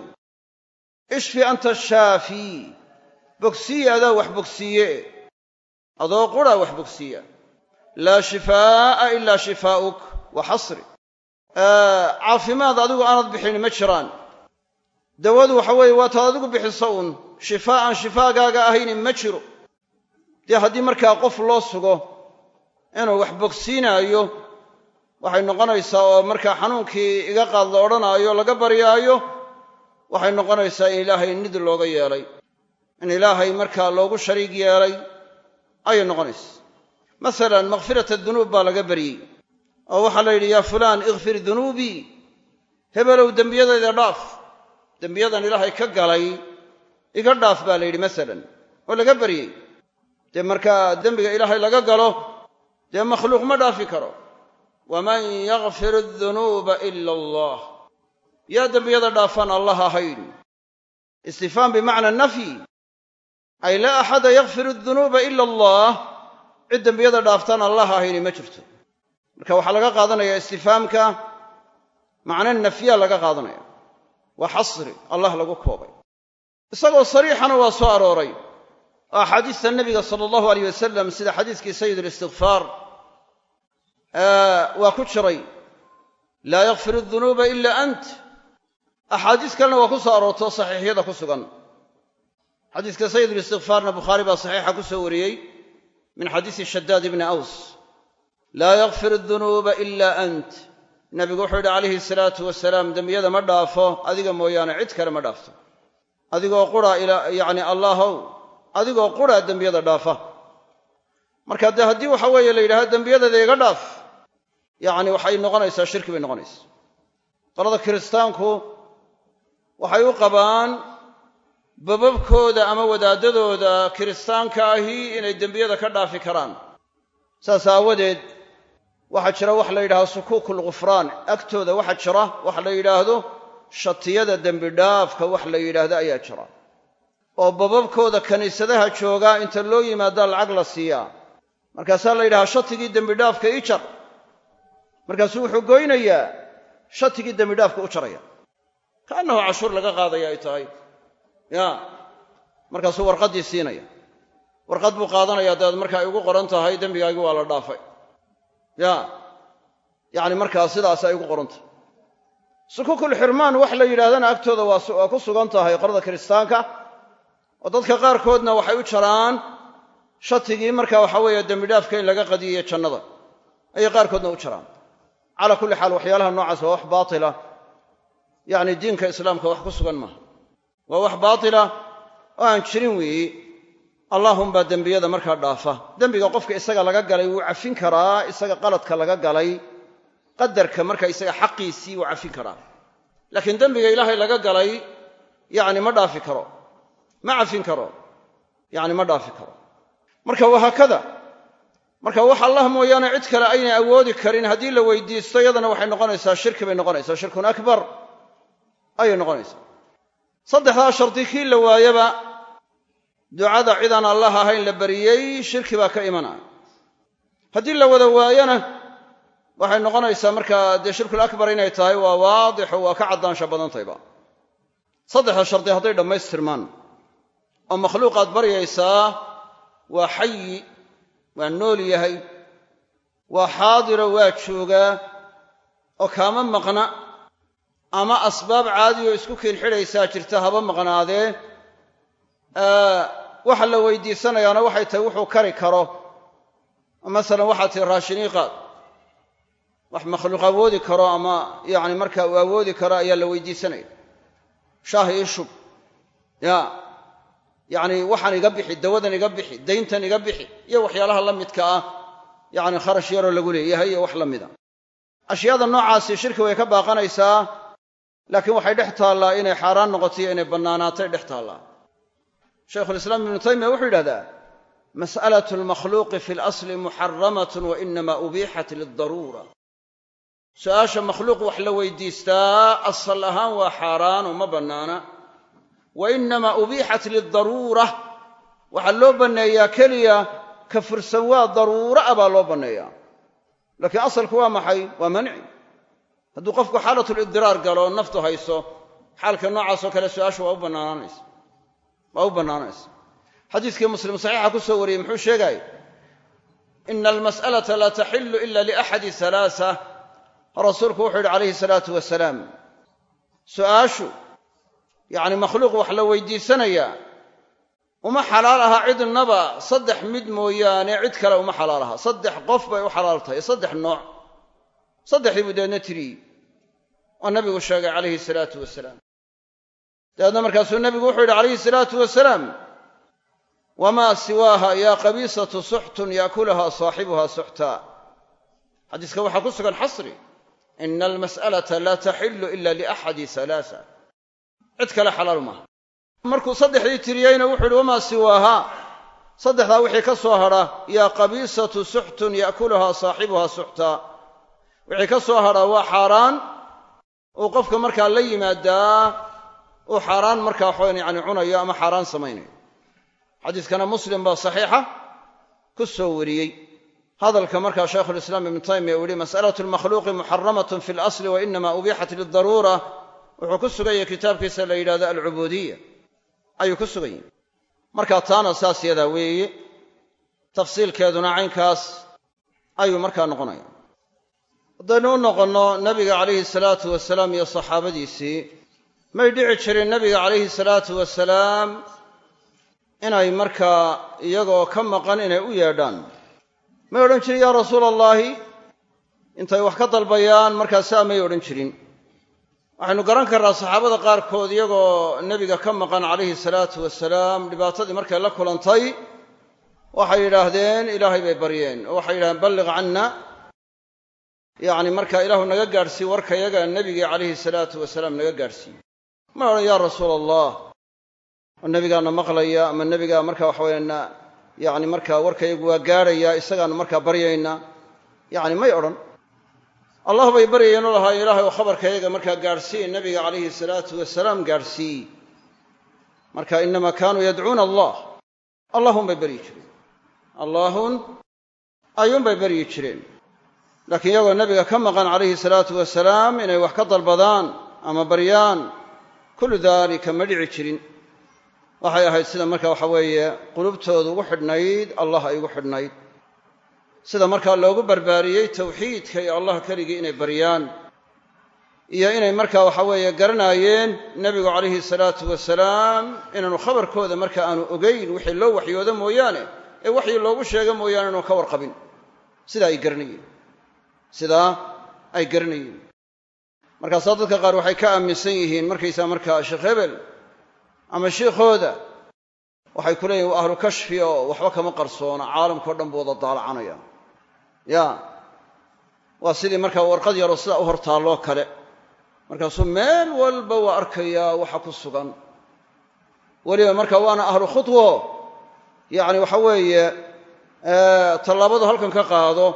Ishfi anta shaafi bogsiye adaa wax bogsiiye adoo qura wax bogsiiya. Laa shifaa'a ilaa shifaa'uk wa xasri caafimaad adigu aanad bixin ma jiraan dawadu waxa weeye waa taad adigu bixiso uun. Shifaa aan shifaagaaga ahayni ma jiro. Dee haddii markaa qof loo sugo inuu wax bogsiinaayo waxay noqonaysaa oo markaa xanuunkii iga qaad la odhanaayo laga baryaayo waxay noqonaysaa in ilaahay nid looga yeelay. In ilaahay markaa loogu shariig yeelay ayay noqonaysaa. Masalan makhfirata dunuub baa laga baryey oo waxaa la yidhi yaa fulaan ikfir dunuubii. Hebelow dembiyadayda dhaaf dembiyadan ilaahay ka galay iga dhaaf baa la yidhi masalan oo laga baryey. Dee markaa dembiga ilaahay laga galo dee makhluuq ma dhaafi karo. Waman yakfir adunuuba ila allah. Yaa dembiyada dhaafaan allah ahayn. Istifhaam bimacna nafyi. Ay laa axada yakfiru dunuuba ila allah. Cid dembiyada dhaaftaan allah ahayni ma jirto. Marka waxaa laga qaadanaya istifaamka macno nafya laga qaadanaya waa xasri allah lagu koobay. Isagoo sariixana waa soo arooray. Oo axaadiista nebiga sala allahu aleyh wasalam sida xadiiskii sayid listikfaar waa ku jiray. Laa yakfiru dunuuba ila ant. Axaadiis kalena waa ku soo aroortoo saxiixyada ku sugan. Xadiiska sayid listikfaarna bukhaari baa saxiixa ku soo wariyey min xadiisi shadaad ibni aws. Laa yakfir dunuuba ila ant nebigu wuxuu yidhi calayhi salaatu wasalaam dembiyada ma dhaafo adiga mooyaane cid kale ma dhaafto. Adigoo qura yacni allaahow adigoo qura dembiyada dhaafa. Marka dee haddii waxa weeye la yidhahdo dembiyadeeda iga dhaaf yacni waxay noqonaysaa shirki bay noqonaysaa. Qolada kiristaanku waxay u qabaan bababkooda ama wadaadadooda kiristaanka ahi inay dembiyada ka dhaafi karaan. Saas aawadeed waxaa jira wax la yidhahdo sukuuku lghufraan agtooda waxaa jira wax la yidhaahdo shatiyada dembidhaafka wax la yidhaahdo ayaa jira. Oo bababkooda kiniisadaha joogaa inta loo yimaadaa lacag la siiyaa. Markaasaa la yidhahaa shatigii dembidhaafka ii jar. Markaasuu wuxuu goynayaa shatigii dembidhaafka u jaraya. Kaannahu cashuur laga qaadaya ay tahay. Ya markaasuu warqaddii siinaya. Warqad buu qaadanaya dabeed marka ay ugu qoran tahay dembigaagii waa la dhaafay ya yacni markaa sidaas ay ugu qoran tahay sukuukulxirmaan wax la yidhahdana agtooda waa ku sugan tahay qolada kiristaanka oo dadka qaarkoodna waxay u jaraan shatigii marka waxa weeye dembidhaafka in laga qadiyayo jannada. Ayay qaarkoodna u jaraan. Calaa kulli xaal waxyaalaha noocaas waa wax baatila. Yacni diinka islaamka wax ku sugan maaha. Waa wax baatila oo aan jirin weeyi allaahumba dembiyada markaa dhaafa. Dembiga qofka isaga laga galay wuu cafin karaa isaga qaladka laga galay qadarka marka isaga xaqiisii wuu cafin karaa. Laakiin dembiga ilaahay laga galay yacni ma dhaafi karo. Ma cafin karo yacni ma dhaafi karo. Marka wahaakada marka wax allah mooyaane cid kale aynay awoodi karin haddii la weydiisto iyadana waxay noqonaysaa shirki bay noqonaysaa. Shirkun akbar ayay noqonaysaa. Saddexdaa shardi la waayaba ducada cidaan allah ahayn la bariyey shirki baa ka imanaya haddii la wada waayona waxay noqonaysaa markaa dee shirkul akbar inay tahay waa waadixo waa ka caddaansha badantayba. Saddexda shardi hadday dhammaystirmaan oo makhluuqaad baryaysaa waa xayi waa nool yahay waa xaadiro waa joogaa oo kaama maqna ama asbaab caadioo isku keen xidhaysaa jirta haba maqnaadee waxa la weydiisanayaana waxay tahay wuxuu kari karo. Masalan waxaad tihi raashinii qaad wax makhluuq awoodi karo ama yacni marka uu awoodi karo ayaa la weydiisanaya. Shaah ii shub ya yacni waxaan iga bixi dawadan iga bixi dayntan iga bixi iyo waxyaalaha la midka ah yacni kharash yaroo lagu leeyahay iyo wax la mida. Ashyaada noocaasi shirki way ka baaqanaysaa laakiin waxay dhex taallaa inay xaaraan noqoto iyo inay bannaanaatay dhex taallaa shaykhulislaam ibnu taymiya wuxuu yidhahdaa mas'alatu almakhluuqi fi lasli muxaramatun wa inama ubiixat lidaruura su'aasha makhluuq wax la weydiistaa asal ahaan waa xaaraan oo ma bannaana. Wa inamaa ubiixat lidaruura waxaa loo banneeyaa keliya ka fursan waa daruura a baa loo banneeyaa. Laakiin asalku waa maxay? Waa manci. Hadduu qofku xaalatulidiraar galo naftu hayso xaalka noocaasoo kale su'aashu waa u bannaanaanaysa waa u bannaanaysa xadiiskii muslim saxiixa ku soo wariyey muxuu sheegaya ina almas'alata laa taxilu ila liaxadi halaasa rasuulku wuxuu yidhi calayhi salaatu wasalaam su'aashu yacni makhluuq wax la weydiisanayaa uma xalaal aha cidnaba saddex mid mooyaane cid kale uma xalaal aha. Saddex qof bay u xalaal tahay saddex nooc. Saddexdii buu dabeedna tiriyey oo nabigu sheegay calayhi salaatu wasalaam dabeedna markaasuu nebigu wuxuu yidhi calayhi salaatu wasalaam wamaa siwaaha yaa qabiisatu suxtun yaakulaha saaxibuha suxta. Xadiiska waxaa ku sugan xasri ina almas'alata laa taxilu ila liaxadi halaasa cid kale xalaal maaha. Markuu saddexdii tiriyeyna wuxuu yidhi wamaa siwaaha. Saddexdaa wixii ka soo hadha yaa qabiisatu suxtun yaakuluhaa saaxibuha suxta. Wixii ka soo hadha waa xaaraan uu qofka markaa la yimaadaa uu xaaraan markaa waxawan yani cunayo ama xaaraan samaynayo. Xadiiskana muslim baa saxiixa ku soo wariyey. Hadalka markaa shaykhulislaam ibnu taymiya uu yihi mas'alatu lmakhluuqi muxaramatun fi lasli wa inama ubixat lidaruura wuxuu ku sugan yahay kitaabkiisa la yidhahdo alcubuudiya ayuu ku sugan yahay markaa taana saas yadaa weeye. Tafsiilkeeduna caynkaas ayuu markaa noqonaya haddaynu u noqonno nabiga calayhi salaatu wasalaam iyo saxaabadiisii may dhici jirin nabiga calayhi salaatu wasalaam inay markaa iyagoo ka maqan inay u yeedhaan. May odhan jirin yaa rasuula allaahi intay wax ka dalbayaan markaa saa may odhan jirin. Waxaynu garan karnaa saxaabada qaarkood iyagoo nebiga ka maqan calayhi salaatu wasalaam dhibaatadii markay la kulantay waxay yidhaahdeen ilaahay bay baryeen. Oo waxay yidhahdeen balliq canna. Yacni markaa ilaahu naga gaadhsii warkayaga nebigii calayhi salaatu wasalaam naga gaadhsiiye ma odhan yaa rasuula allah oo nebigaana maqlaya ama nebigaa marka waxaweyan yacni markaa warkayagu waa gaadhaya isagaanu markaa baryaynaa yacni may odhan allah bay baryayeen oo lahaa ilaahay oo khabarkayaga markaa gaadhsii nebiga calayhi salaatu wasalaam gaadhsii marka inamaa kaanuu yadcuuna allah. Allahun bay baryi jireen. Allaahun ayuunbay baryi jireen. Laakiin iyagoo nebiga ka maqan calayhi salaatu wasalaam inay wax ka dalbadaan ama baryaan kullu daalika ma dhici jirin. Waxay ahayd sida marka waxa weeye qulubtoodu ugu xidhnayd allah ay ugu xidhnayd. Sida markaa loogu barbaariyey tawxiidka iyo allah keligii inay baryaan iyo inay markaa waxa weeye garanaayeen nebigu calayhi salaatu wasalaam inaanu khabarkooda marka aanu ogayn wixii loo waxyoodo mooyaane ee waxii loogu sheego mooyaane inaanu ka warqabin. Sidaa ay garanayeen sidaa ay garanayeen markaasaa dadka qaar waxay ka aaminsan yihiin markaysaa markaa sheekh hebel ama shiikhooda waxay ku leeyihiin waa ahlu kashfi oo waxba kama qarsoona caalamkao dhan buu wada daalacanaya ya waa sidii markaa warqad yaroo sidaa u hortaalloo kale. Markaasuu meel walba waa arkayaa waxa ku sugan. Weliba marka waana ahlu khudwo yacni waxa weeye tallaabadu halkan ka qaado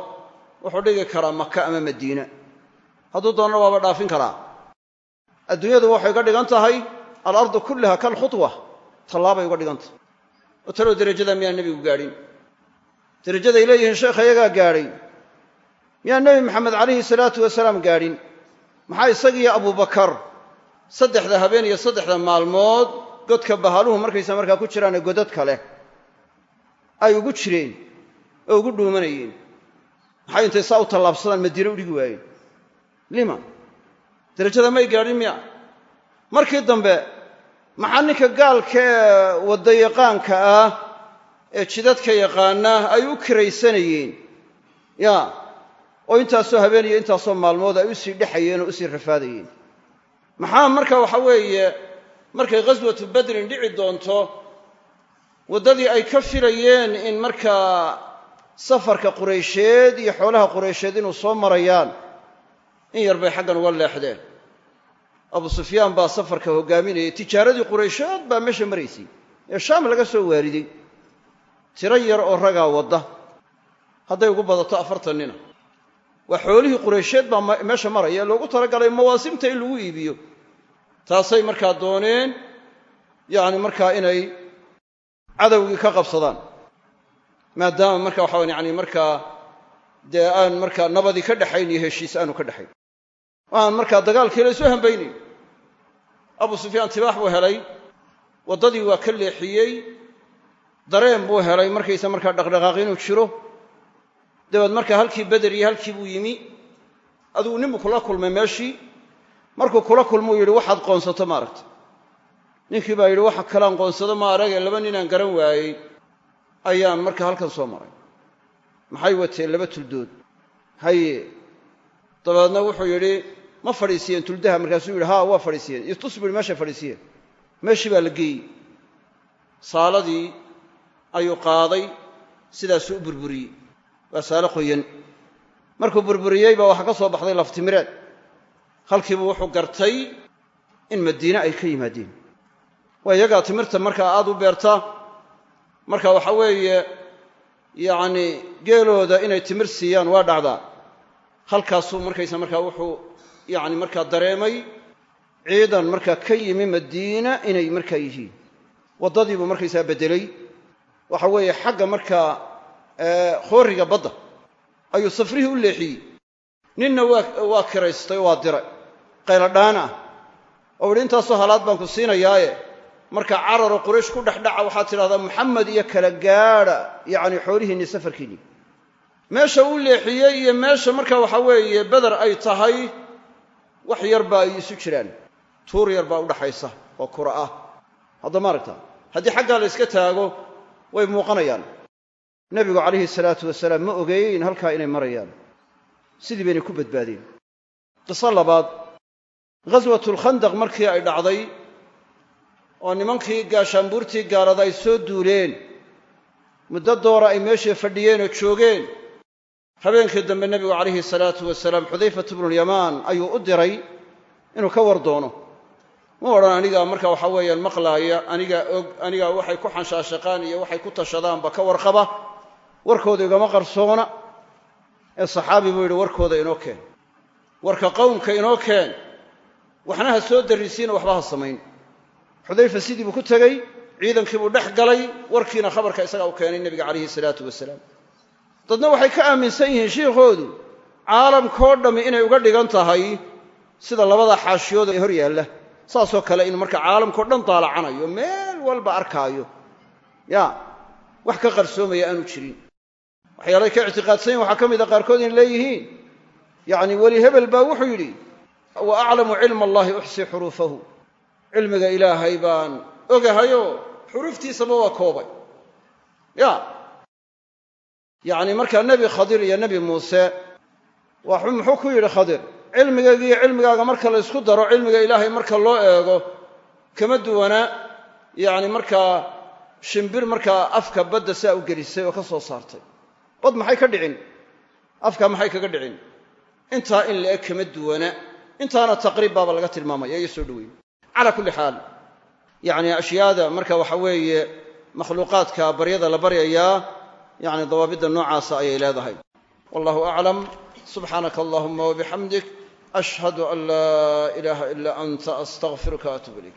wuxuu dhigi karaa maka ama madiine hadduu doonana waaba dhaafin karaa. Adduunyadu waxay uga dhigan tahay alardu kullaha kalkhudwa tallaabay uga dhigan tahay. Oo talow derajada miyaan nebigu gaadhin? Derajaday leeyihiin sheekh ayagaa gaadhay? Miyaan nebi maxamed calayhi salaatu wasalaam gaadhin? Maxaa isagiiyo abubakar saddexda habeen iyo saddexda maalmood godka bahaluhu markaysa markaa ku jiraane godadka leh ay ugu jireen oo ugu dhuumanayeen. Maxay intay saa u tallaabsadaan madiine u dhigi waayeen lima. Derajada may gaadhin miya? Markii dambe maxaa ninka gaalka ee waddayaqaanka ah ee jidadka yaqaana ay u kiraysanayeen. Ya oo intaasoo habeen iyo intaasoo maalmood ay u sii dhexayeen oo u sii rafaadayeen. Maxaa marka waxa weeye markay ghaswatu badrin dhici doonto waddadii ay ka filayeen in markaa safarka qureysheed iyo xoolaha qureysheed inuu soo marayaan in yar bay xaggan uga leexdeen. Abu sufyaan baa safarka hoggaaminayay tijaaradii qureysheed baa meesha maraysay. Ee shaam laga soo waariday tiro yar oo ragaa wadda. Hadday ugu badato afartan nina waa xoolihii qureysheed baa meesha maraya. Loogu talagalay mawaasimta in lagu iibiyo. Taasay markaa dooneen yacni markaa inay cadowgii ka qabsadaan. Maadaama marka waxawan yani markaa dee aan markaa nabadii ka dhexayn iyo heshiis aanu ka dhexayn aan markaa dagaalkii la isu hambaynayn abu sufyaan tibaax buu helay. Waddadii waa ka leexiyey. Dareen buu helay. Markaysa markaa dhaqdhaqaaq inuu jiro. Dabeed markaa halkii beder iyo halkii buu yimi. Adigu ninbuu kula kulmay meeshii. Markuu kula kulmuu yidhi waxaad qoonsato ma aragta ninkii baa yidhi waxa kalean qoonsado ma arage laba ninaan garan waayey. Ayaan markaa halkan soo maray. Maxay wateen laba tuldood? Haye dabeedna wuxuu yidhi ma fadhiisiyeen tuldaha markaasuu yidhi haa waa fadhiisiyeen iyo tus bu yidhi meeshay meeshii baa la geeyey. Saaladii ayuu qaaday sidaasuu u burburiyey. Waa saalo qoyan. Markuu burburiyey baa waxaa ka soo baxday laftimireed halkiibu wuxuu gartay in madiine ay ka yimaadeen. Waa iyagaa timirta markaa aad u beerta. Marka waxa weeye yacni geelooda inay timir siiyaan waa dhacdaa. Halkaasuu markaysa markaa wuxuu yacni markaa dareemay ciidan markaa ka yimi madiina inay markaa yihiin. Waddadiibuu markaysaa beddelay. Waxa weeye xagga markaa khooriga badda ayuu safrihii u leexiyey. Ninna waa kiraystay waa diray. Qayladhaan ah oo idhi intaasoo halaad baan ku siinayaaye. Marka cararo quraysh ku dhexdhaca waxaad tidhahdaa muxamed iyo kala gaadha yacni xoolihiinni safarkiinni meesha uu leexiyey iyo meesha marka waxa weeye beder ay tahay wax yar baa ay isu jiraan. Tuur yar baa udhaxaysa oo kura ah. Hadda maaragta haddii xaggaa la yska taago way muuqanayaan. Nebigu calayhi salaatu wasalaam ma ogeeyin halkaa inay marayaan. Sidii baynay ku badbaadeen. Qiso labaad ghaswatulkhandaq markii ay dhacday oo nimankii gaashaanbuurtii gaalada ay soo duuleen muddo doora ay meeshii fadhiyeen oo joogeen habeenkii dambe nebigu calayhi salaatu wasalaam xudayfatu bnulyamaan ayuu u diray inuu ka war doono. Ma odhan anigaa marka waxa weeyaan maqlaaya anigaa og anigaa waxay ku xanshaashaqaan iyo waxay ku tashadaanba ka warqaba warkooda igama qarsoona. Ee saxaabi buu yidhi warkooda inoo keen. Warka qowmka inoo keen. Waxna ha soo darrisiina waxba ha samayn. Xudayfa sidii buu ku tegey ciidankii buu dhex galay warkiina khabarka isagaa u keenay nebiga calayhi salaatu wasalaam dadna waxay ka aaminsan yihiin shiikhoodu. Caalamkao dhammi inay uga dhigan tahay sida labada xaashiyood ee hor yaalla. Saasoo kale in marka caalamkao dhan daalacanayo meel walba arkaayo. Ya wax ka qarsoomaya aanu jirin. Waxyaalahay ka ictiqaadsan yihiin waxaa ka mida qaarkood inay leeyihiin. Yacni weli hebel baa wuxuu yidhi wa aclamu cilma allahi uxsii xuruufahu. Cilmiga ilaahay baan ogahayoo xuruuftiisaba waa koobay. Ya yacni markaa nebi khadir iyo nebi muuse muxuu ku yidhi khadir cilmigayga iyo cilmigaaga marka la ysku daro cilmiga ilaahay marka loo eego kama duwana yacni markaa shimbir markaa afka badda saa u gelisay oo ka soo saartay. Bad maxay ka dhicin? Afka maxay kaga dhicin? Intaa in la eg kama duwana. Intaana taqriib baaba laga tilmaamaya iyo soo dhoweyn calaa kulli xaal. Yacni ashyaada marka waxa weeye makhluuqaadka baryada la baryayaa yacni dawaabidda noocaasa ayay leedahay wallahu aclam subxaanaka allahuma wabixamdik ashhadu an laa ilaaha ilaa anta astaqfiruka atub ilayk